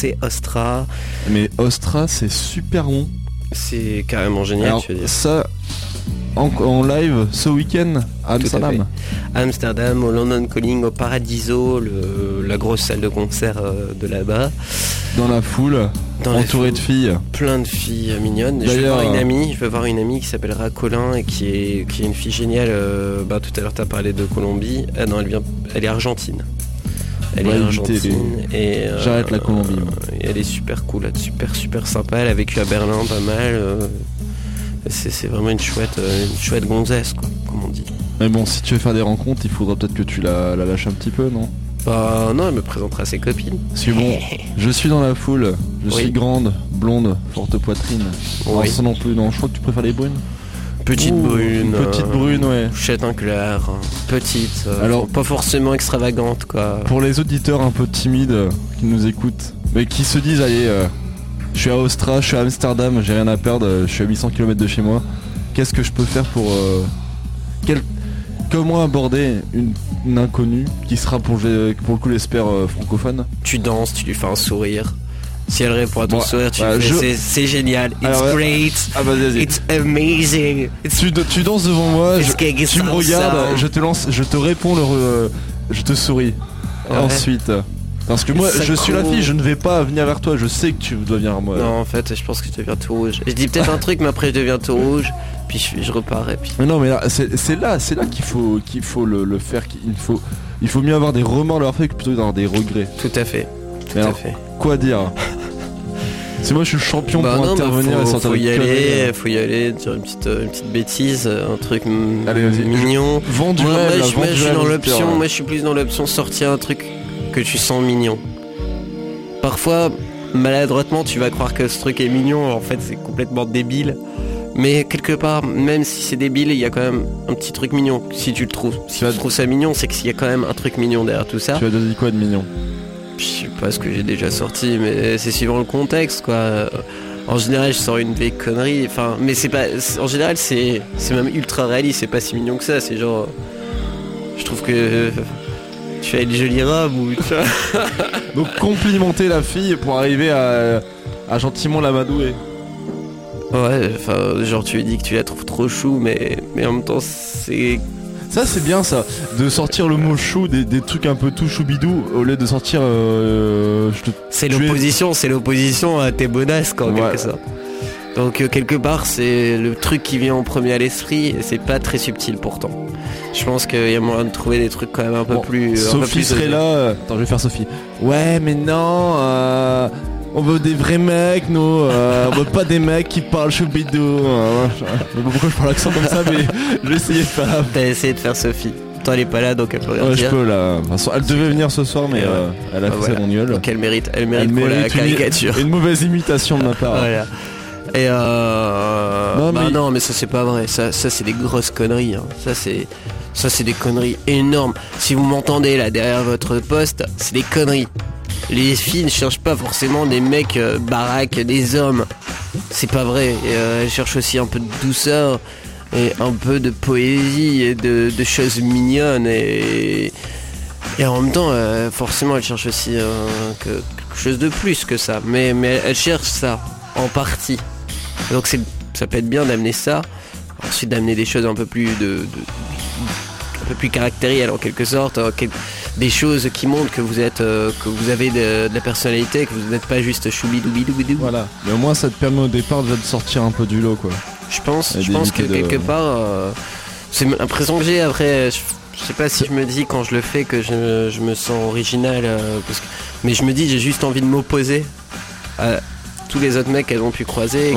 C'est Ostra.
Mais Ostra, c'est super bon.
C'est carrément génial, tu veux dire.
Ça, en, live ce week-end à Amsterdam.
Amsterdam, au London Calling, au Paradiso, la grosse salle de concert euh, de là-bas.
Dans la foule, entouré de filles.
Plein de filles mignonnes. Je vais voir une amie, je vais voir une amie qui s'appellera Colin et qui est, qui est une fille géniale. Euh, bah, tout à l'heure tu as parlé de Colombie. Ah non, elle vient, elle est argentine. Elle est argentine et
euh, j'arrête la Colombie.
elle est super cool, super super sympa. Elle a vécu à Berlin pas mal. C'est vraiment une chouette, euh, une chouette gonzesse, quoi, comme on dit.
Mais bon, si tu veux faire des rencontres, il faudra peut-être que tu la, lâches un petit peu, non?
Bah non, elle me présentera ses copines.
Que bon, je suis dans la foule, je suis grande, blonde, forte poitrine. Oui. non plus, non, je crois que tu préfères les brunes
Petite brune.
Petite euh, brune, ouais.
Châtain clair, petite. Euh, Alors, pas forcément extravagante, quoi.
Pour les auditeurs un peu timides qui nous écoutent, mais qui se disent, allez, je suis à Ostra, je suis à Amsterdam, j'ai rien à perdre, je suis à 800 km de chez moi. Qu'est-ce que je peux faire pour. Euh, comment aborder une, inconnue qui sera pour, pour le coup l'espère euh, francophone?
Tu danses, tu lui fais un sourire. Si elle répond à ton sourire, tu bah, fais c'est génial, it's great, ah, bah, it's amazing.
Tu, danses devant moi, tu me regardes, je te lance, je te réponds, le, euh, je te souris. Ensuite. Parce que moi, je suis la fille, je ne vais pas venir vers toi, je sais que tu dois venir à moi.
Non, en fait, je pense que je deviens tout rouge. Je dis peut-être un truc, mais après, je deviens tout rouge, puis je, repars. Et puis...
Mais non, mais c'est là, c'est là qu'il faut, qu'il faut le, faire. Il faut, il faut mieux avoir des remords leur fait que plutôt avoir des regrets.
Tout à fait. Tout à fait.
Quoi dire? C'est moi je suis le champion bah pour intervenir
faut, et faut y aller, faut y aller, dire une petite, une petite bêtise, un truc mignon.
Vendu
moi, moi, je suis dans l'option, moi je suis plus dans l'option sortir un truc que tu sens mignon. Parfois, maladroitement, tu vas croire que ce truc est mignon, en fait c'est complètement débile. Mais quelque part, même si c'est débile, il y a quand même un petit truc mignon. Si tu le trouves, si tu, trouves ça mignon, c'est qu'il y a quand même un truc mignon derrière tout ça.
Tu as dit quoi de mignon?
Je sais pas ce que j'ai déjà sorti, mais c'est suivant le contexte, quoi. En général, je sors une vieille connerie. Enfin, mais c'est pas. En général, c'est c'est même ultra réaliste. C'est pas si mignon que ça. C'est genre. Je trouve que tu as une jolie robe ou
Donc complimenter la fille pour arriver à, gentiment l'amadouer.
Ouais, enfin, genre tu lui dis que tu la trouves trop chou, mais, mais en même temps, c'est.
Ça, c'est bien ça, de sortir le mot chou, des, trucs un peu tout choubidou, au lieu de sortir. Euh,
c'est l'opposition, c'est l'opposition à tes bonasques en quelque sorte. Donc euh, quelque part c'est le truc qui vient en premier à l'esprit et c'est pas très subtil pourtant. Je pense qu'il y a moyen de trouver des trucs quand même un peu plus.
Sophie serait là. Euh, attends, je vais faire Sophie. Ouais, mais non. Euh, on veut des vrais mecs, nous. on veut pas des mecs qui parlent choubidou. je sais pas pourquoi je parle l'accent comme ça, mais je essayer de faire.
T'as essayé de faire Sophie. Toi, elle est pas là, donc elle peut rien
ouais,
dire.
je peux là. elle devait venir ce soir, mais elle a fait sa
Donc elle mérite, elle mérite, pour la caricature.
Une, une mauvaise imitation de ma part.
voilà. Et euh... Non, bah mais... non, mais ça c'est pas vrai. Ça, ça c'est des grosses conneries. Hein. Ça c'est, ça c'est des conneries énormes. Si vous m'entendez là derrière votre poste, c'est des conneries. Les filles ne cherchent pas forcément des mecs euh, baraques, des hommes. C'est pas vrai. Euh, elles cherchent aussi un peu de douceur et un peu de poésie et de, choses mignonnes et en même temps, euh, forcément, elles cherchent aussi quelque chose de plus que ça. Mais, mais elles cherchent ça, en partie. Donc ça peut être bien d'amener ça, ensuite d'amener des choses un peu plus de, un peu plus caractérielles en quelque sorte, euh, des choses qui montrent que vous êtes, euh, que vous avez de, la personnalité, que vous n'êtes pas juste choubidoubidou.
Voilà. Mais au moins ça te permet au départ déjà de sortir un peu du lot quoi.
Je pense, je pense que quelque part, euh, c'est l'impression que j'ai après. Je, sais pas si je me dis quand je le fais que je, me sens original, mais je me dis j'ai juste envie de m'opposer à, tous les autres mecs qu'elles ont pu croiser.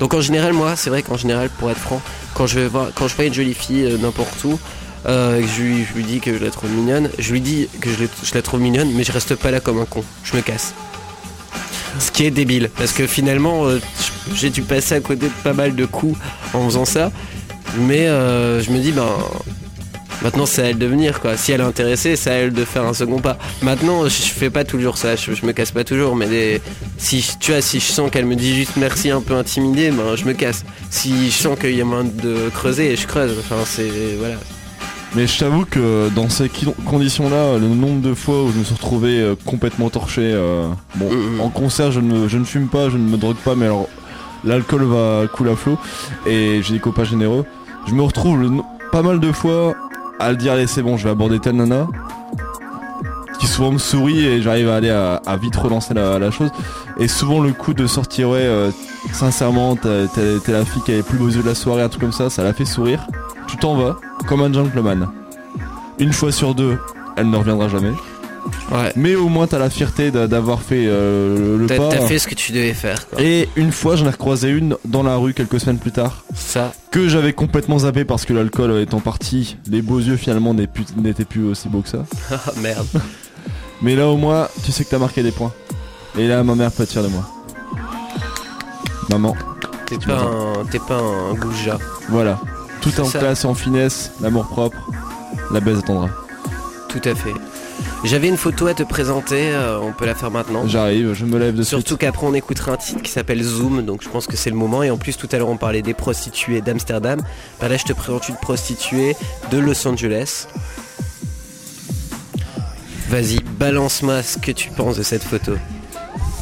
Donc en général, moi, c'est vrai qu'en général, pour être franc, quand je, vois, quand je vois une jolie fille euh, n'importe où, euh, je, lui, dis que je la trouve mignonne, je lui dis que je, la trouve mignonne, mais je reste pas là comme un con, je me casse. Ce qui est débile, parce que finalement, euh, j'ai dû passer à côté de pas mal de coups en faisant ça, mais je me dis, ben, Maintenant, c'est à elle de venir, quoi. Si elle est intéressée, c'est à elle de faire un second pas. Maintenant, je fais pas toujours ça, je, me casse pas toujours, mais si tu si je sens qu'elle me dit juste merci un peu intimidée, ben je me casse. Si je sens qu'il y a moins de creuser, je creuse. Enfin, c'est voilà.
Mais je t'avoue que dans ces conditions-là, le nombre de fois où je me suis retrouvé euh, complètement torché, euh, bon, mm. en concert, je ne, je ne fume pas, je ne me drogue pas, mais alors l'alcool va couler à flot et j'ai des copains généreux. Je me retrouve pas mal de fois à le dire allez c'est bon je vais aborder telle nana qui souvent me sourit et j'arrive à aller à, vite relancer la, chose et souvent le coup de sortir ouais euh, sincèrement t'es la fille qui avait plus beaux yeux de la soirée un truc comme ça ça la fait sourire tu t'en vas comme un gentleman une fois sur deux elle ne reviendra jamais mais au moins t'as la fierté d'avoir fait euh, le pas.
T'as fait ce que tu devais faire.
Et une fois j'en ai recroisé une dans la rue quelques semaines plus tard.
Ça.
Que j'avais complètement zappé parce que l'alcool étant parti, les beaux yeux finalement n'étaient plus aussi beaux que ça.
Ah merde.
Mais là au moins tu sais que t'as marqué des points. Et là ma mère peut être fière de moi. Maman.
T'es pas, un, pas un goujat.
Voilà. Tout en classe et en finesse, l'amour propre, la baise attendra.
Tout à fait. J'avais une photo à te présenter, euh, on peut la faire maintenant.
J'arrive, je me lève de
Surtout qu'après on écoutera un titre qui s'appelle Zoom, donc je pense que c'est le moment. Et en plus tout à l'heure on parlait des prostituées d'Amsterdam. Bah là je te présente une prostituée de Los Angeles. Vas-y, balance-moi ce que tu penses de cette photo.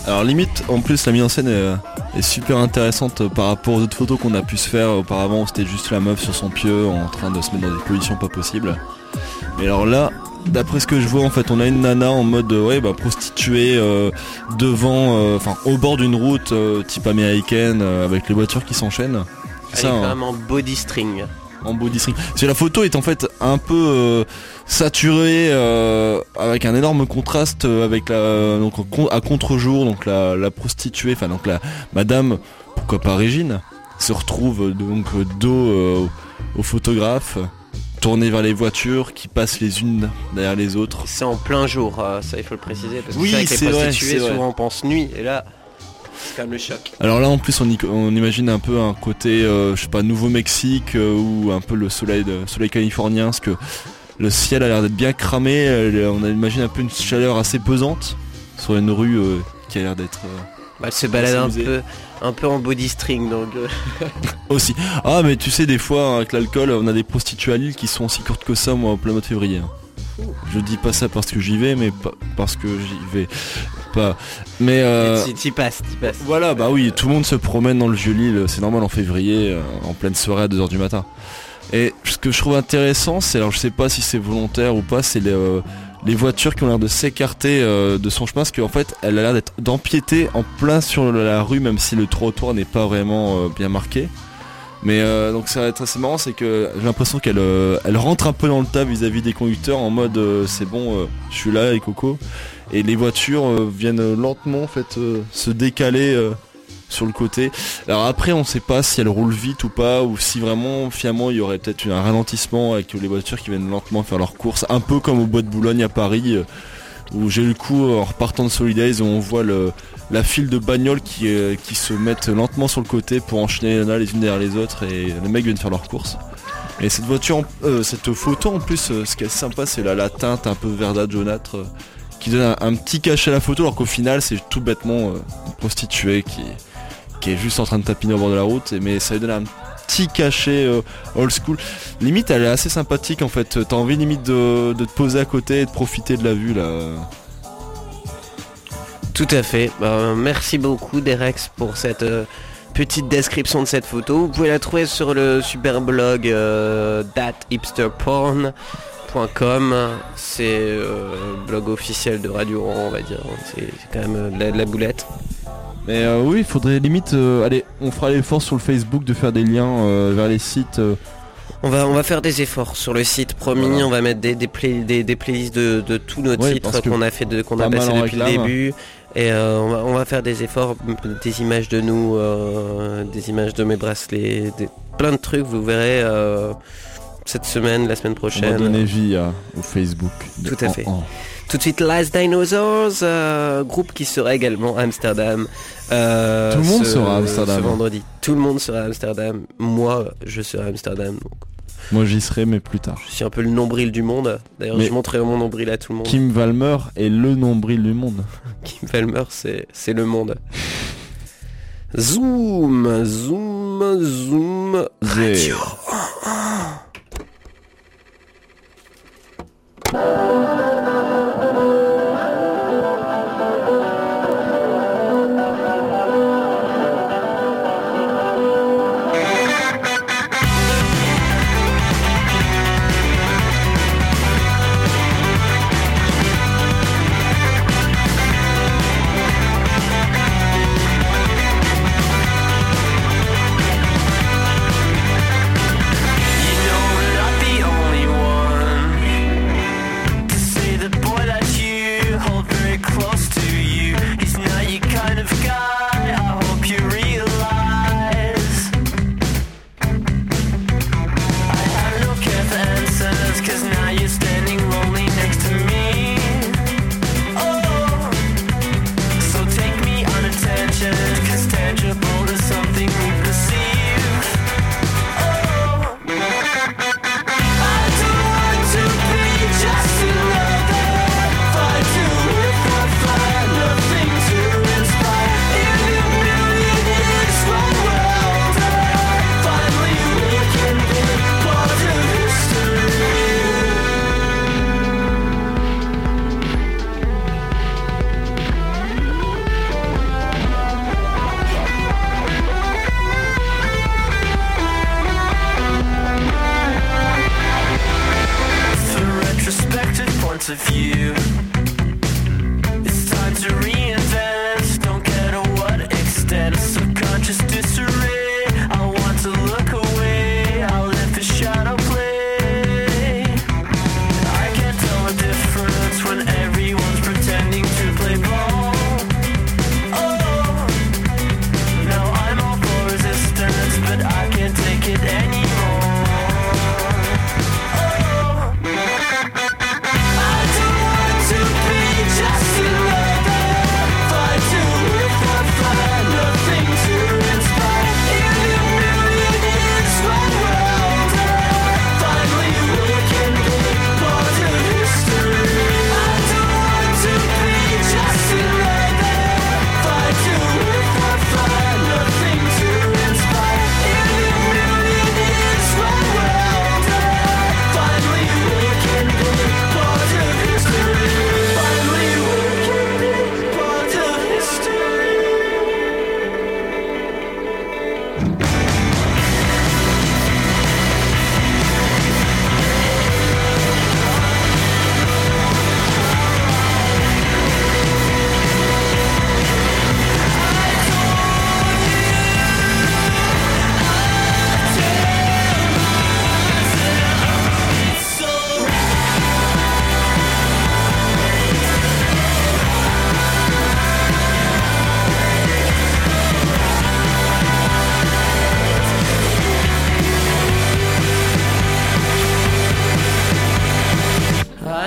Alors limite, en plus la mise en scène est, super intéressante par rapport aux autres photos qu'on a pu se faire auparavant. C'était juste la meuf sur son pieu en train de se mettre dans des positions pas possibles. Mais alors là, d'après ce que je vois en fait on a une nana en mode ouais bah prostituée euh, devant euh, enfin au bord d'une route euh, type américaine avec les voitures qui s'enchaînent
c'est ça hein. en body string
en body string c'est la photo est en fait un peu saturée avec un énorme contraste avec la donc à contre-jour donc la, la prostituée enfin donc la madame pourquoi pas Régine se retrouve donc dos au photographe tourner vers les voitures qui passent les unes derrière les autres.
C'est en plein jour, euh, ça il faut le préciser, parce que oui, c'est vrai, prostituées souvent on pense nuit, et là c'est quand même le choc.
Alors là en plus on, imagine un peu un côté, euh, je sais pas, Nouveau-Mexique euh, ou un peu le soleil, de, soleil californien, parce que le ciel a l'air d'être bien cramé, on imagine un peu une chaleur assez pesante sur une rue qui a l'air d'être...
Bah, elle se balade un peu, un peu en body string donc. Euh.
aussi. Ah mais tu sais des fois avec l'alcool on a des prostituées à Lille qui sont aussi courtes que ça moi au plein mois de février. Hein. Je dis pas ça parce que j'y vais mais pas parce que j'y vais. Pas. Mais euh...
tu passes, tu passes.
Voilà bah oui tout le monde se promène dans le vieux Lille c'est normal en février euh, en pleine soirée à 2h du matin. Et ce que je trouve intéressant c'est alors je sais pas si c'est volontaire ou pas c'est les euh, voitures qui ont l'air de s'écarter euh, de son chemin parce qu'en fait elle a l'air d'être d'empiéter en plein sur la rue même si le trottoir n'est pas vraiment euh, bien marqué. Mais donc ça va être assez marrant c'est que j'ai l'impression qu'elle elle rentre un peu dans le tas vis-à-vis des conducteurs en mode c'est bon je suis là et Coco et les voitures viennent lentement en fait se décaler sur le côté. Alors après, on sait pas si elle roule vite ou pas, ou si vraiment, finalement, il y aurait peut-être un ralentissement avec les voitures qui viennent lentement faire leur course, un peu comme au bois de Boulogne à Paris, euh, où j'ai eu le coup en repartant de Solidays où on voit la file de bagnoles qui, euh, qui se mettent lentement sur le côté pour enchaîner les unes derrière les autres et les mecs viennent faire leur course. Et cette voiture, euh, cette photo en plus, ce qui est sympa, c'est la, teinte un peu verdâtre, jaunâtre, qui donne un, petit cachet à la photo, alors qu'au final, c'est tout bêtement une prostituée qui, qui est juste en train de tapiner au bord de la route, mais ça lui donne un petit cachet euh, old school. Limite, elle est assez sympathique en fait. T'as envie limite de, te poser à côté et de profiter de la vue là.
Tout à fait. Bah, merci beaucoup Derex pour cette euh, petite description de cette photo. Vous pouvez la trouver sur le super blog euh, thathipsterporn.com. C'est euh, blog officiel de Radio on va dire. C'est quand même de la boulette.
Mais euh, oui, il faudrait limite. Euh, allez, on fera l'effort sur le Facebook de faire des liens euh, vers les sites.
On va, on va faire des efforts sur le site, promis. On va mettre des, des, des, playlists de, de, tous nos titres qu'on a fait, qu'on a passé depuis le début. Et on, va, on, va, faire des efforts, des images de nous, des images de mes bracelets, plein de trucs. Vous verrez cette semaine, la semaine prochaine. On va
donner vie au Facebook.
Tout à fait. Tout de suite, Last Dinosaurs, euh, groupe qui sera également à Amsterdam.
Euh, Tout le monde sera à Amsterdam.
Ce vendredi. Tout le monde sera à Amsterdam. Moi, je serai à Amsterdam. Donc.
Moi, j'y serai, mais plus tard.
Je suis un peu le nombril du monde. D'ailleurs, je montrerai mon nombril à tout le monde.
Kim Valmer est le nombril du monde.
Kim Valmer, c'est le monde. zoom, zoom, zoom. Radio. Thank you.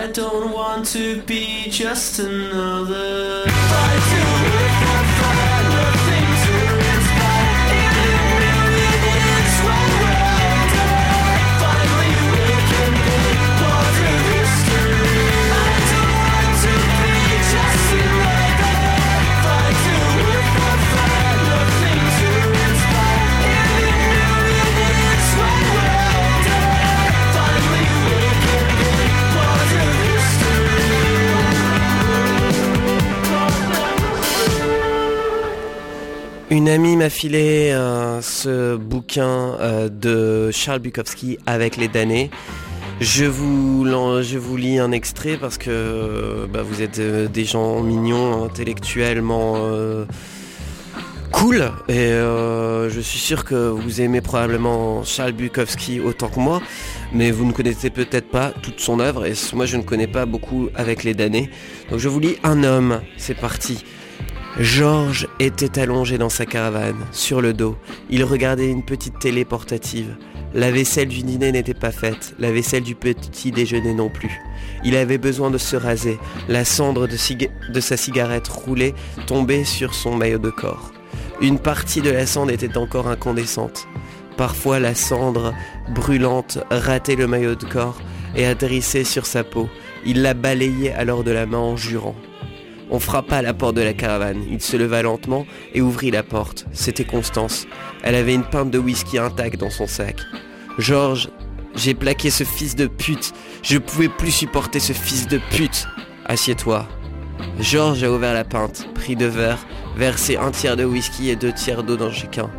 I don't want to be just another. Une amie m'a filé euh, ce bouquin euh, de Charles Bukowski avec les damnés. Je vous, lis un extrait parce que bah, vous êtes euh, des gens mignons, intellectuellement cool et je suis sûr que vous aimez probablement Charles Bukowski autant que moi, mais vous ne connaissez peut-être pas toute son œuvre et moi je ne connais pas beaucoup avec les damnés. Donc je vous lis Un homme, c'est parti. Georges était allongé dans sa caravane, sur le dos. Il regardait une petite télé portative. La vaisselle du dîner n'était pas faite, la vaisselle du petit déjeuner non plus. Il avait besoin de se raser. La cendre de, sa cigarette roulée tombait sur son maillot de corps. Une partie de la cendre était encore incandescente. Parfois la cendre brûlante ratait le maillot de corps et atterrissait sur sa peau. Il la balayait alors de la main en jurant. On frappa à la porte de la caravane. Il se leva lentement et ouvrit la porte. C'était Constance. Elle avait une pinte de whisky intacte dans son sac. Georges J'ai plaqué ce fils de pute. Je pouvais plus supporter ce fils de pute. Assieds-toi. Georges a ouvert la pinte, pris deux verres, versé un tiers de whisky et deux tiers d'eau dans chacun.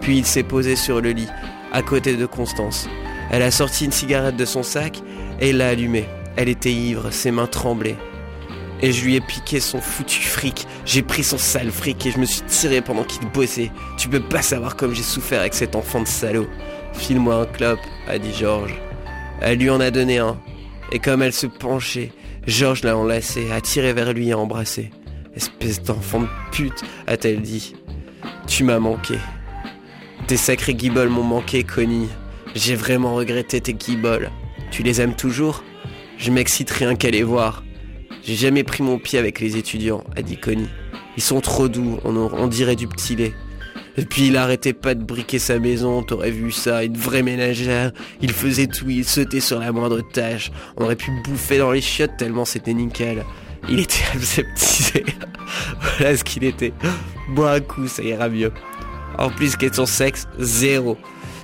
Puis il s'est posé sur le lit, à côté de Constance. Elle a sorti une cigarette de son sac et l'a allumée. Elle était ivre, ses mains tremblaient. Et je lui ai piqué son foutu fric. J'ai pris son sale fric et je me suis tiré pendant qu'il bossait. Tu peux pas savoir comme j'ai souffert avec cet enfant de salaud. File-moi un clope, a dit Georges. Elle lui en a donné un. Et comme elle se penchait, Georges l'a enlacé, a tiré vers lui et embrassé. Espèce d'enfant de pute, a-t-elle dit. Tu m'as manqué. Tes sacrés guiboles m'ont manqué, Connie. J'ai vraiment regretté tes guiboles. Tu les aimes toujours? Je m'excite rien qu'à les voir. J'ai jamais pris mon pied avec les étudiants, a dit Connie. Ils sont trop doux, on, dirait du petit lait. Et puis il arrêtait pas de briquer sa maison, t'aurais vu ça, une vraie ménagère. Il faisait tout, il sautait sur la moindre tâche. On aurait pu bouffer dans les chiottes tellement c'était nickel. Il était aseptisé. voilà ce qu'il était. Bois un coup, ça ira mieux. En plus, question sexe, zéro.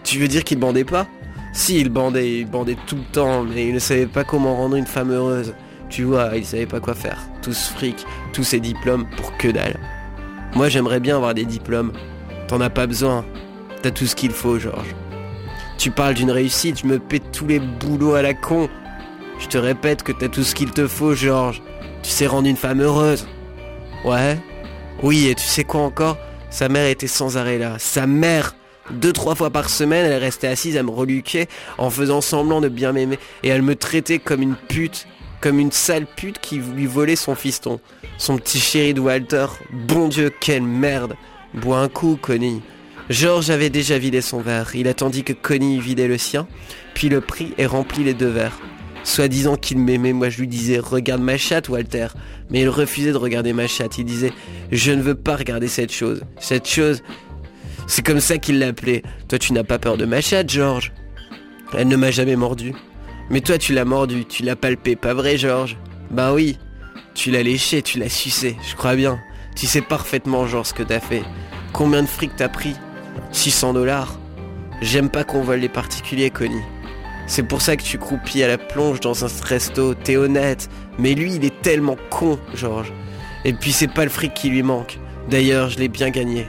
Tu veux dire qu'il bandait pas? Si, il bandait, il bandait tout le temps, mais il ne savait pas comment rendre une femme heureuse. Tu vois, il savait pas quoi faire. Tout ce fric, tous ses diplômes pour que dalle. Moi, j'aimerais bien avoir des diplômes. T'en as pas besoin. T'as tout ce qu'il faut, Georges. Tu parles d'une réussite, je me pète tous les boulots à la con. Je te répète que t'as tout ce qu'il te faut, Georges. Tu sais rendre une femme heureuse. Ouais. Oui, et tu sais quoi encore? Sa mère était sans arrêt là. Sa mère deux, trois fois par semaine, elle restait assise à me reluquer en faisant semblant de bien m'aimer. Et elle me traitait comme une pute, comme une sale pute qui lui volait son fiston. Son petit chéri de Walter. Bon Dieu, quelle merde. Bois un coup, Connie. Georges avait déjà vidé son verre. Il attendit que Connie vidait le sien, puis le prit et remplit les deux verres. Soit disant qu'il m'aimait, moi je lui disais Regarde ma chatte, Walter. Mais il refusait de regarder ma chatte. Il disait Je ne veux pas regarder cette chose. Cette chose. C'est comme ça qu'il l'appelait. Toi, tu n'as pas peur de ma chatte, Georges Elle ne m'a jamais mordu. Mais toi, tu l'as mordu, tu l'as palpé, pas vrai, Georges? Ben oui. Tu l'as léché, tu l'as sucé, je crois bien. Tu sais parfaitement, genre, ce que t'as fait. Combien de fric t'as pris? 600 dollars J'aime pas qu'on vole les particuliers, Connie. C'est pour ça que tu croupis à la plonge dans un resto, t'es honnête. Mais lui, il est tellement con, Georges. Et puis c'est pas le fric qui lui manque. D'ailleurs, je l'ai bien gagné.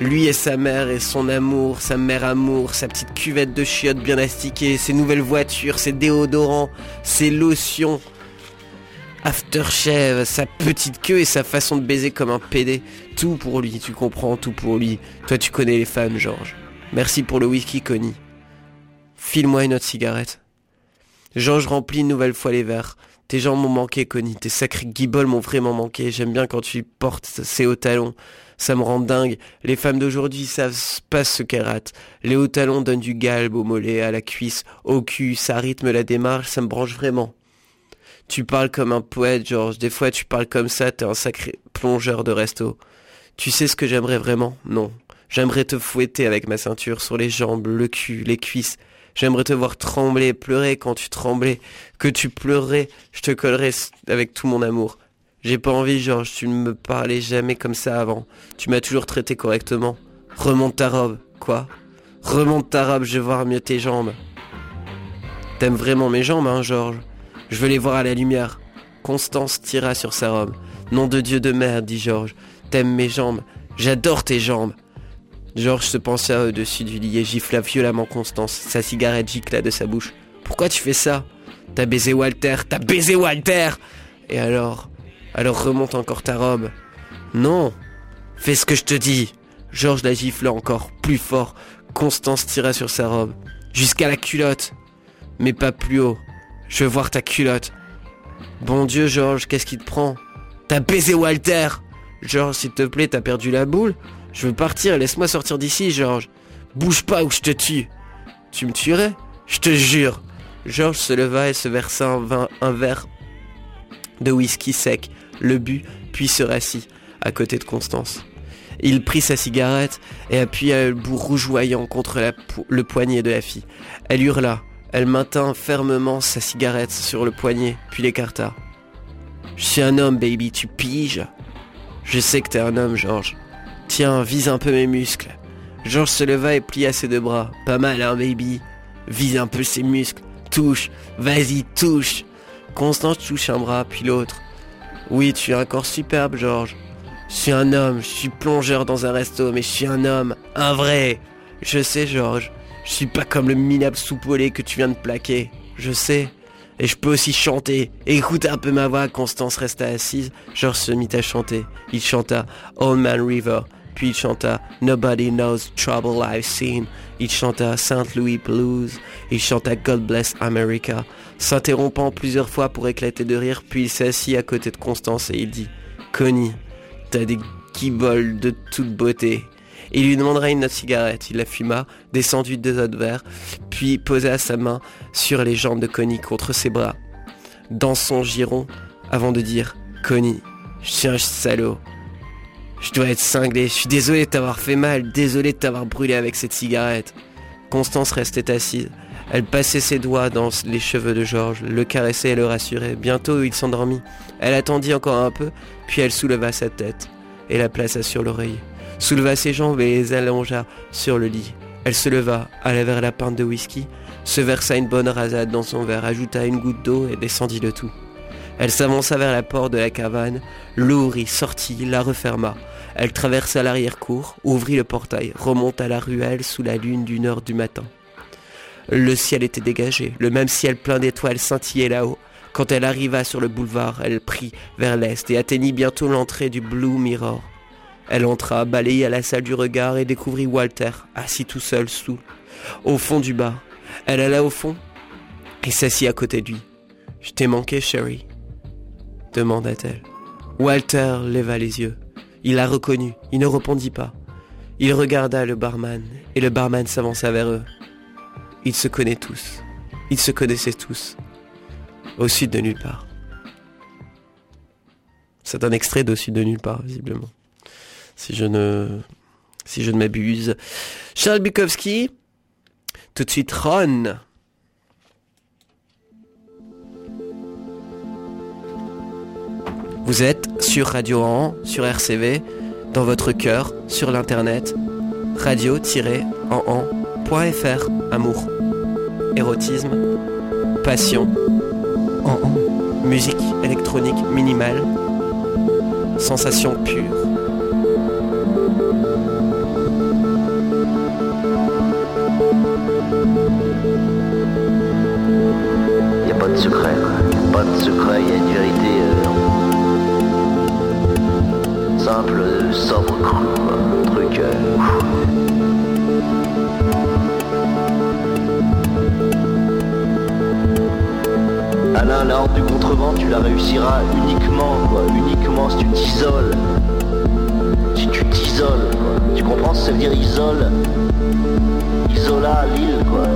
Lui et sa mère et son amour, sa mère amour, sa petite cuvette de chiottes bien astiquée, ses nouvelles voitures, ses déodorants, ses lotions, Aftershave, sa petite queue et sa façon de baiser comme un PD. Tout pour lui, tu comprends, tout pour lui. Toi, tu connais les femmes, Georges. Merci pour le whisky, Connie. File-moi une autre cigarette. Georges remplit une nouvelle fois les verres. Tes jambes m'ont manqué, Connie. Tes sacrés guiboles m'ont vraiment manqué. J'aime bien quand tu portes ces hauts talons. Ça me rend dingue. Les femmes d'aujourd'hui savent pas ce qu'elles ratent. Les hauts talons donnent du galbe au mollet, à la cuisse, au cul. Ça rythme la démarche. Ça me branche vraiment. Tu parles comme un poète, Georges. Des fois, tu parles comme ça, t'es un sacré plongeur de resto. Tu sais ce que j'aimerais vraiment? Non. J'aimerais te fouetter avec ma ceinture sur les jambes, le cul, les cuisses. J'aimerais te voir trembler, pleurer quand tu tremblais. Que tu pleurais, je te collerais avec tout mon amour. J'ai pas envie, Georges, tu ne me parlais jamais comme ça avant. Tu m'as toujours traité correctement. Remonte ta robe. Quoi? Remonte ta robe, je veux voir mieux tes jambes. T'aimes vraiment mes jambes, hein, Georges? Je veux les voir à la lumière. Constance tira sur sa robe. Nom de Dieu de merde, dit Georges. T'aimes mes jambes. J'adore tes jambes. Georges se pencha au-dessus du lit et gifla violemment Constance. Sa cigarette gicla de sa bouche. Pourquoi tu fais ça? T'as baisé Walter, t'as baisé Walter Et alors? Alors remonte encore ta robe. Non Fais ce que je te dis Georges la gifla encore plus fort. Constance tira sur sa robe. Jusqu'à la culotte. Mais pas plus haut. Je veux voir ta culotte. Bon Dieu, Georges, qu'est-ce qui te prend? T'as baisé Walter Georges, s'il te plaît, t'as perdu la boule Je veux partir, laisse-moi sortir d'ici, Georges. Bouge pas ou je te tue. Tu me tuerais? Je te jure. Georges se leva et se versa un, un verre de whisky sec, le but, puis se rassit à côté de Constance. Il prit sa cigarette et appuya le bout rougeoyant contre le poignet de la fille. Elle hurla. Elle maintint fermement sa cigarette sur le poignet, puis l'écarta. Je suis un homme, baby, tu piges Je sais que t'es un homme, Georges. Tiens, vise un peu mes muscles. Georges se leva et plia ses deux bras. Pas mal, hein, baby vise un peu ses muscles, touche, vas-y, touche. Constance touche un bras, puis l'autre. Oui, tu as un corps superbe, Georges. Je suis un homme, je suis plongeur dans un resto, mais je suis un homme, un vrai. Je sais, Georges, je suis pas comme le minable soupolé que tu viens de plaquer. Je sais. Et je peux aussi chanter. Écoute un peu ma voix, Constance resta assise. Georges se mit à chanter. Il chanta Old Man River. Puis il chanta Nobody Knows Trouble I've Seen. Il chanta St. Louis Blues. Il chanta God Bless America. S'interrompant plusieurs fois pour éclater de rire, puis il s'assit à côté de Constance et il dit Connie, t'as des guibolles de toute beauté. Il lui demandera une autre cigarette. Il la fuma, descendit deux autres verres, puis posa sa main sur les jambes de Connie contre ses bras, dans son giron, avant de dire Connie, je suis un salaud. Je dois être cinglé, je suis désolé de t'avoir fait mal, désolé de t'avoir brûlé avec cette cigarette. Constance restait assise. Elle passait ses doigts dans les cheveux de Georges, le caressait et le rassurait. Bientôt il s'endormit. Elle attendit encore un peu, puis elle souleva sa tête et la plaça sur l'oreille. Souleva ses jambes et les allongea sur le lit. Elle se leva, alla vers la pinte de whisky, se versa une bonne rasade dans son verre, ajouta une goutte d'eau et descendit le tout. Elle s'avança vers la porte de la cabane, l'ouvrit, sortit, la referma. Elle traversa l'arrière-cour, ouvrit le portail, remonta la ruelle sous la lune d'une heure du matin. Le ciel était dégagé, le même ciel plein d'étoiles scintillait là-haut. Quand elle arriva sur le boulevard, elle prit vers l'est et atteignit bientôt l'entrée du Blue Mirror. Elle entra, balayée à la salle du regard et découvrit Walter, assis tout seul sous, au fond du bar. Elle alla au fond et s'assit à côté de lui. Je t'ai manqué, Sherry demanda-t-elle. Walter leva les yeux. Il la reconnut. Il ne répondit pas. Il regarda le barman et le barman s'avança vers eux. Ils se connaissaient tous. Ils se connaissaient tous. Au sud de nulle part. C'est un extrait d'au sud de nulle part, visiblement. Si je ne, si je ne m'abuse. Charles Bukowski. Tout de suite, Ron. Vous êtes sur Radio En, sur RCV, dans votre cœur, sur l'internet, radio-en-en.fr. Amour, érotisme, passion, musique électronique minimale, sensation pure.
N'y a pas de secret, quoi. Pas de secret, y a une vérité euh, simple, sobre, cru. Un truc. euh, La horde du contrevent, tu la réussiras uniquement, quoi. Uniquement si tu t'isoles. Si tu t'isoles, quoi. Tu comprends ce que ça veut dire isole? Isola, l'île, quoi.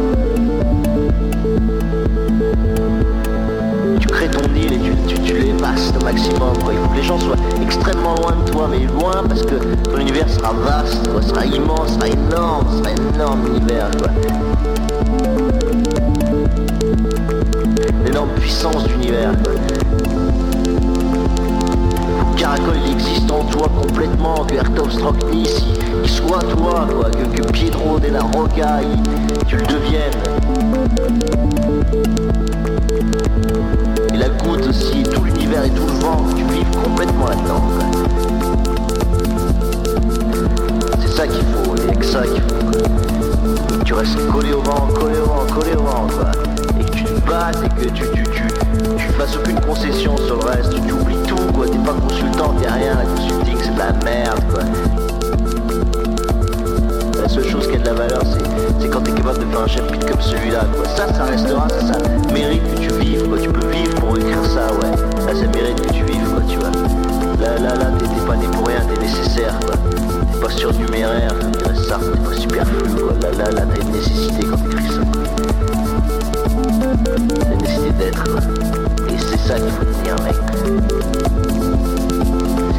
tu crées ton île et tu, tu, tu au maximum. Quoi. Il faut que les gens soient extrêmement loin de toi, mais loin parce que ton univers sera vaste, quoi, sera immense, sera énorme, sera énorme univers. Quoi. Puissance d'univers. Caracol il existe en toi complètement, que Ertov Strocknis il, soit toi, quoi, que, que Piedro de la Roca il- tu le deviennes. Et la goutte aussi, tout l'univers et tout le vent, tu vives complètement là-dedans. C'est ça qu'il faut, il n'y a que ça qu'il faut. tu restes collé au vent, collé au vent, collé au vent, quoi. Battes et que tu, tu, tu, tu fasses aucune concession sur le reste, tu, oublies tout, quoi. T'es pas consultant, t'es rien, la consulting c'est de la merde, quoi. La seule chose qui a de la valeur, c'est, quand t'es capable de faire un chapitre comme celui-là, quoi. Ça, ça restera, ça, ça mérite que tu vives, quoi. Tu peux vivre pour écrire ça, ouais. Là, ça mérite que tu vives, quoi, tu vois. Là, là, là, t'es, pas né pour rien, t'es nécessaire, quoi. T'es pas surnuméraire, comme ça, t'es pas superflu, quoi. Là, là, là, t'as une nécessité quand t'écris ça. Une nécessité d'être. Et c'est ça qu'il faut tenir, mec.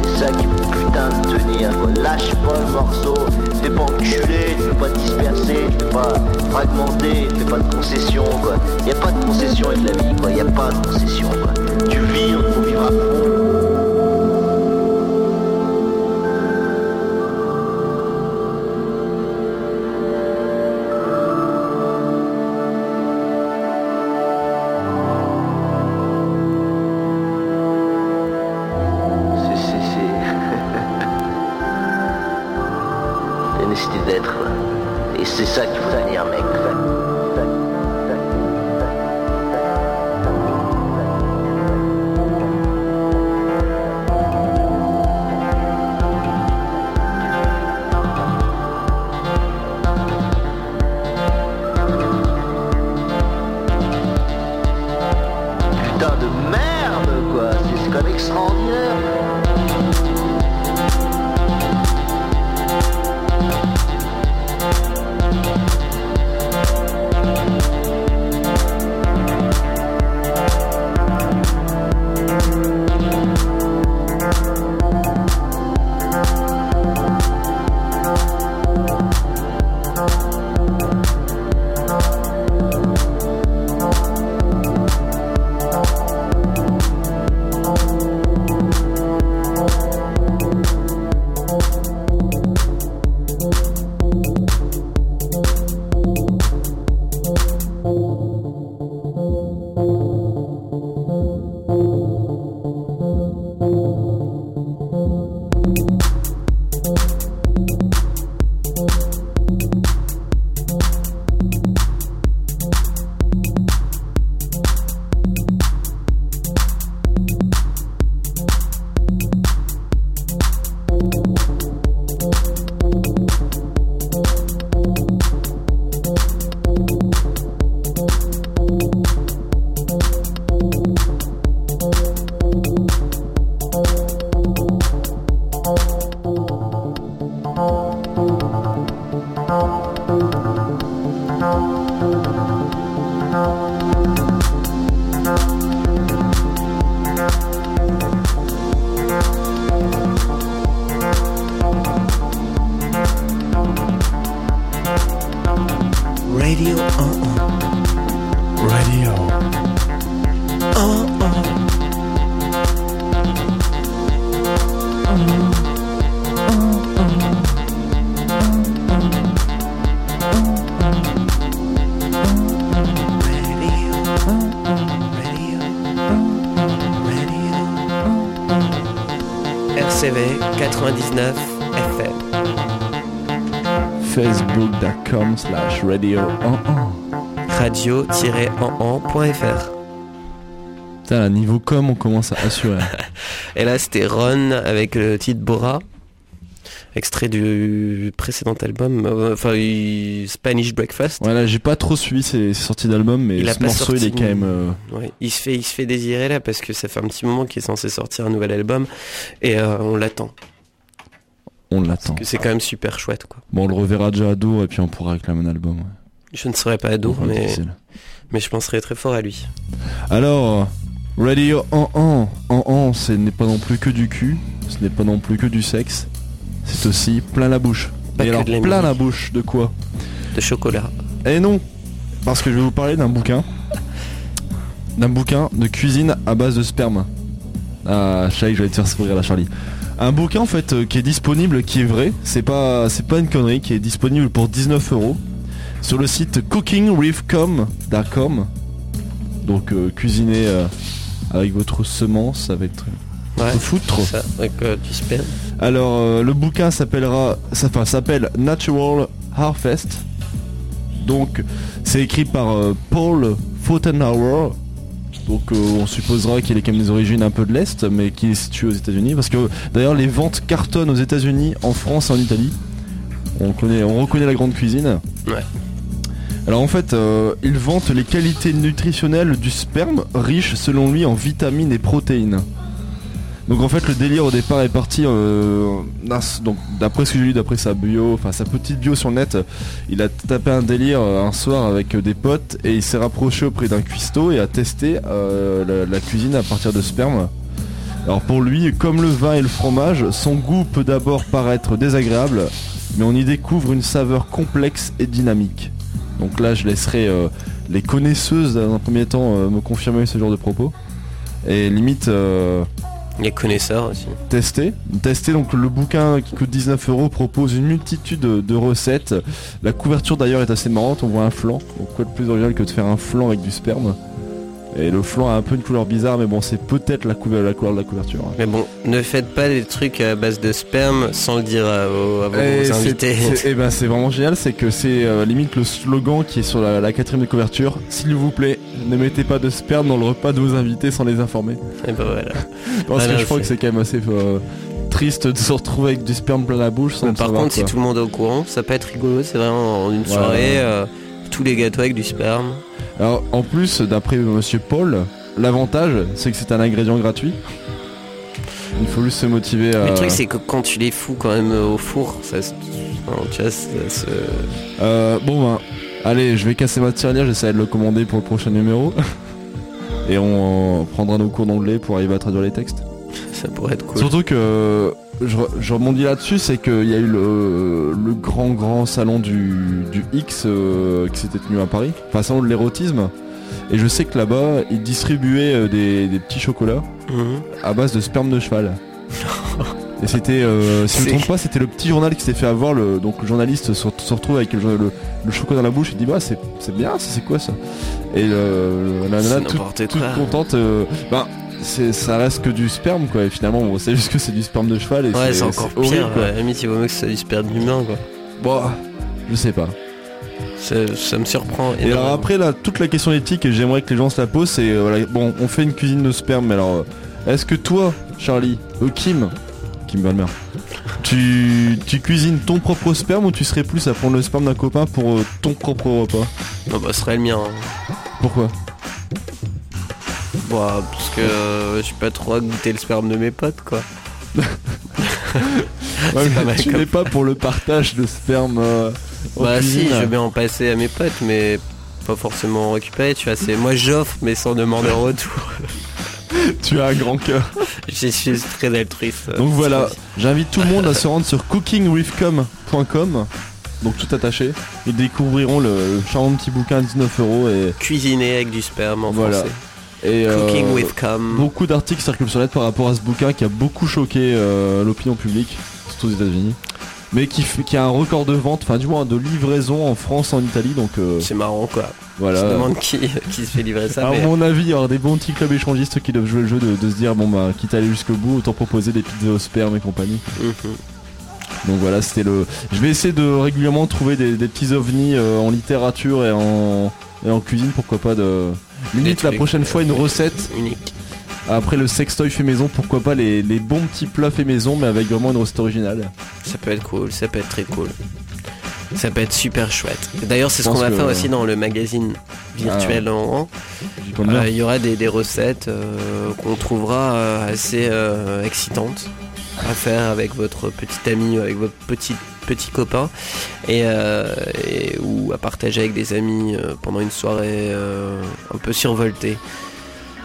C'est ça qu'il faut putain de tenir quoi. Lâche pas le morceau, t'es pas enculé, t'es pas dispersé, t'es pas fragmenté, t'es pas de concession quoi. Y pas de concession avec la vie quoi, y a pas de concession quoi. Tu vis, on faut vivre
radio
Radio-en-en.fr
Putain, niveau com, on commence à assurer.
Et là, c'était Ron avec le titre Bora, extrait du précédent album, euh, enfin Spanish Breakfast.
Voilà, j'ai pas trop suivi ses, sorties d'album, mais ce morceau il est quand même. Euh,
il se fait, il se fait désirer là parce que ça fait un petit moment qu'il est censé sortir un nouvel album et euh, on l'attend.
L'attend.
C'est quand même super chouette quoi.
Bon, on le reverra déjà à Dour et puis on pourra réclamer un album.
Je ne serai pas à Dour, mais, mais je penserai très fort à lui.
Alors, Radio en en, en en, ce n'est pas non plus que du cul, ce n'est pas non plus que du sexe, c'est aussi plein la bouche.
et alors,
plein la bouche de quoi
De chocolat.
Eh non, parce que je vais vous parler d'un bouquin, d'un bouquin de cuisine à base de sperme. Ah, je savais que j'allais te faire sourire la Charlie. Un bouquin en fait euh, qui est disponible, qui est vrai, c'est pas, c'est pas une connerie, qui est disponible pour 19 euros sur le site cookingwithcom.com. Donc euh, cuisiner euh, avec votre semence, avec votre foutre.
avec du sperme.
Alors le bouquin s'appellera, enfin, s'appelle Natural Harvest. Donc c'est écrit par Paul Fotenhauer donc euh, on supposera qu'il est quand même des origines un peu de l'Est, mais qui est situé aux États-Unis. Parce que d'ailleurs les ventes cartonnent aux États-Unis, en France et en Italie. On, connaît, on reconnaît la grande cuisine.
Ouais.
Alors en fait, euh, il vante les qualités nutritionnelles du sperme, riche selon lui en vitamines et protéines. Donc en fait le délire au départ est parti euh, donc d'après ce que j'ai lu d'après sa bio, enfin sa petite bio sur le net, il a tapé un délire euh, un soir avec euh, des potes et il s'est rapproché auprès d'un cuistot et a testé la, cuisine à partir de sperme. Alors pour lui, comme le vin et le fromage, son goût peut d'abord paraître désagréable, mais on y découvre une saveur complexe et dynamique. Donc là je laisserai les connaisseuses dans un premier temps me confirmer ce genre de propos. Et limite
les connaisseurs aussi.
Tester. Tester donc le bouquin qui coûte 19 euros propose une multitude de, recettes. La couverture d'ailleurs est assez marrante, on voit un flanc. Donc quoi de plus original que de faire un flanc avec du sperme? Et le flanc a un peu une couleur bizarre, mais bon, c'est peut-être la, couleur de la couverture.
Mais bon, ne faites pas des trucs à base de sperme sans le dire à vos, invités.
Et ben c'est vraiment génial, c'est que c'est euh, limite le slogan qui est sur la, quatrième de couverture. S'il vous plaît, ne mettez pas de sperme dans le repas de vos invités sans les informer.
Et ben voilà.
Parce que je crois que c'est quand même assez euh, triste de se retrouver avec du sperme plein la bouche sans
Par contre, si tout le monde est au courant, ça peut être rigolo. C'est vraiment en une soirée, euh, tous les gâteaux avec du sperme.
Alors en plus, d'après Monsieur Paul, l'avantage c'est que c'est un ingrédient gratuit. Il faut juste se motiver à...
Le truc c'est que quand tu les fous quand même au four, ça se... tu vois, ça
euh, bon ben, allez, je vais casser ma tirelire, j'essaie de le commander pour le prochain numéro. Et on prendra nos cours d'anglais pour arriver à traduire les textes.
Ça pourrait être cool.
Surtout que je, je rebondis là-dessus, c'est qu'il y a eu le, grand grand salon du, X euh, qui s'était tenu à Paris, enfin salon de l'érotisme. Et je sais que là-bas, ils distribuaient euh, des, petits chocolats mhm. à base de sperme de cheval. Et c'était, euh, si je ne me trompe pas, c'était le petit journal qui s'est fait avoir. Le, donc le journaliste se, retrouve avec le, chocolat dans la bouche et dit bah c'est, bien, c'est quoi ça? Et la nana toute, contente. bah, ça reste que du sperme quoi. Et finalement on sait juste que c'est du sperme de cheval et
ouais c'est encore pire quoi. Ouais, il vaut mieux que c'est du sperme humain quoi.
Bon je sais pas.
Ça, me surprend
et alors après là toute la question éthique et j'aimerais que les gens se la posent c'est euh, bon on fait une cuisine de sperme mais alors euh, est-ce que toi Charlie euh, Kim Kim Balmer tu, tu cuisines ton propre sperme ou tu serais plus à prendre le sperme d'un copain pour ton propre repas?
Non bah ce serait le mien hein.
Pourquoi?
Bah, parce que euh, je suis pas trop à goûter le sperme de mes potes, quoi.
tu n'es pas pour le partage de sperme. Euh,
bah si, je vais en passer à mes potes, mais pas forcément en récupérer. Tu vois, c'est moi j'offre, mais sans demander en retour.
tu as un grand cœur.
Je suis très altruiste.
Donc voilà, j'invite tout le monde à se rendre sur cookingwithcom.com donc tout attaché. Ils découvriront le charmant petit bouquin à 19 euros et
cuisiner avec du sperme en voilà. français.
Et euh, beaucoup d'articles circulent sur net par rapport à ce bouquin qui a beaucoup choqué euh, l'opinion publique, surtout aux États-Unis. Mais qui, qui a un record de vente, enfin du moins de livraison en France, en Italie, donc euh,
c'est marrant quoi. Voilà. Je demande qui, qui se fait livrer ça.
À mon avis, il y aura des bons petits clubs échangistes qui doivent jouer le jeu de, se dire bon bah quitte à aller jusqu'au bout, autant proposer des pizzas au sperme et compagnie. Mhm. Donc voilà, c'était le. Je vais essayer de régulièrement trouver des, petits ovnis en littérature et en, et en cuisine, pourquoi pas de Limite la prochaine fois une recette
unique.
Après le sextoy fait maison, pourquoi pas les, bons petits plats fait maison mais avec vraiment une recette originale.
Ça peut être cool, ça peut être très cool. Ça peut être super chouette. D'ailleurs, c'est ce qu'on va faire aussi dans le magazine virtuel ah. en euh, Il y aura des, recettes euh, qu'on trouvera euh, assez excitantes à faire avec votre petit ami ou avec votre petite petits copains euh, et, ou à partager avec des amis euh, pendant une soirée euh, un peu survoltée.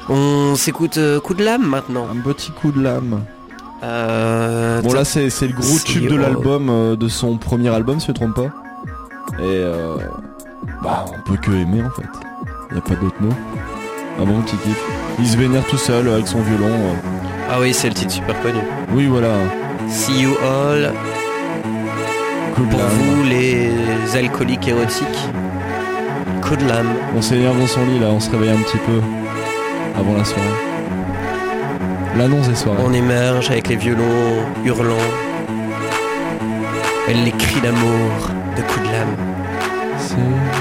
On s'écoute coup de lame maintenant.
Un petit coup de lame. bon là c'est le gros tube de l'album de son premier album si je ne trompe pas. Et bah on peut que aimer en fait. Y a pas d'autre mot. Un bon petit kiff. Il se vénère tout seul avec son violon.
Ah oui c'est le titre super connu.
Oui voilà.
See you all pour vous, les alcooliques érotiques, coup de lame.
On s'énerve dans son lit là, on se réveille un petit peu avant la soirée. L'annonce des soirées.
On émerge avec les violons hurlants. Et les cris d'amour de coup de lame.
Régine.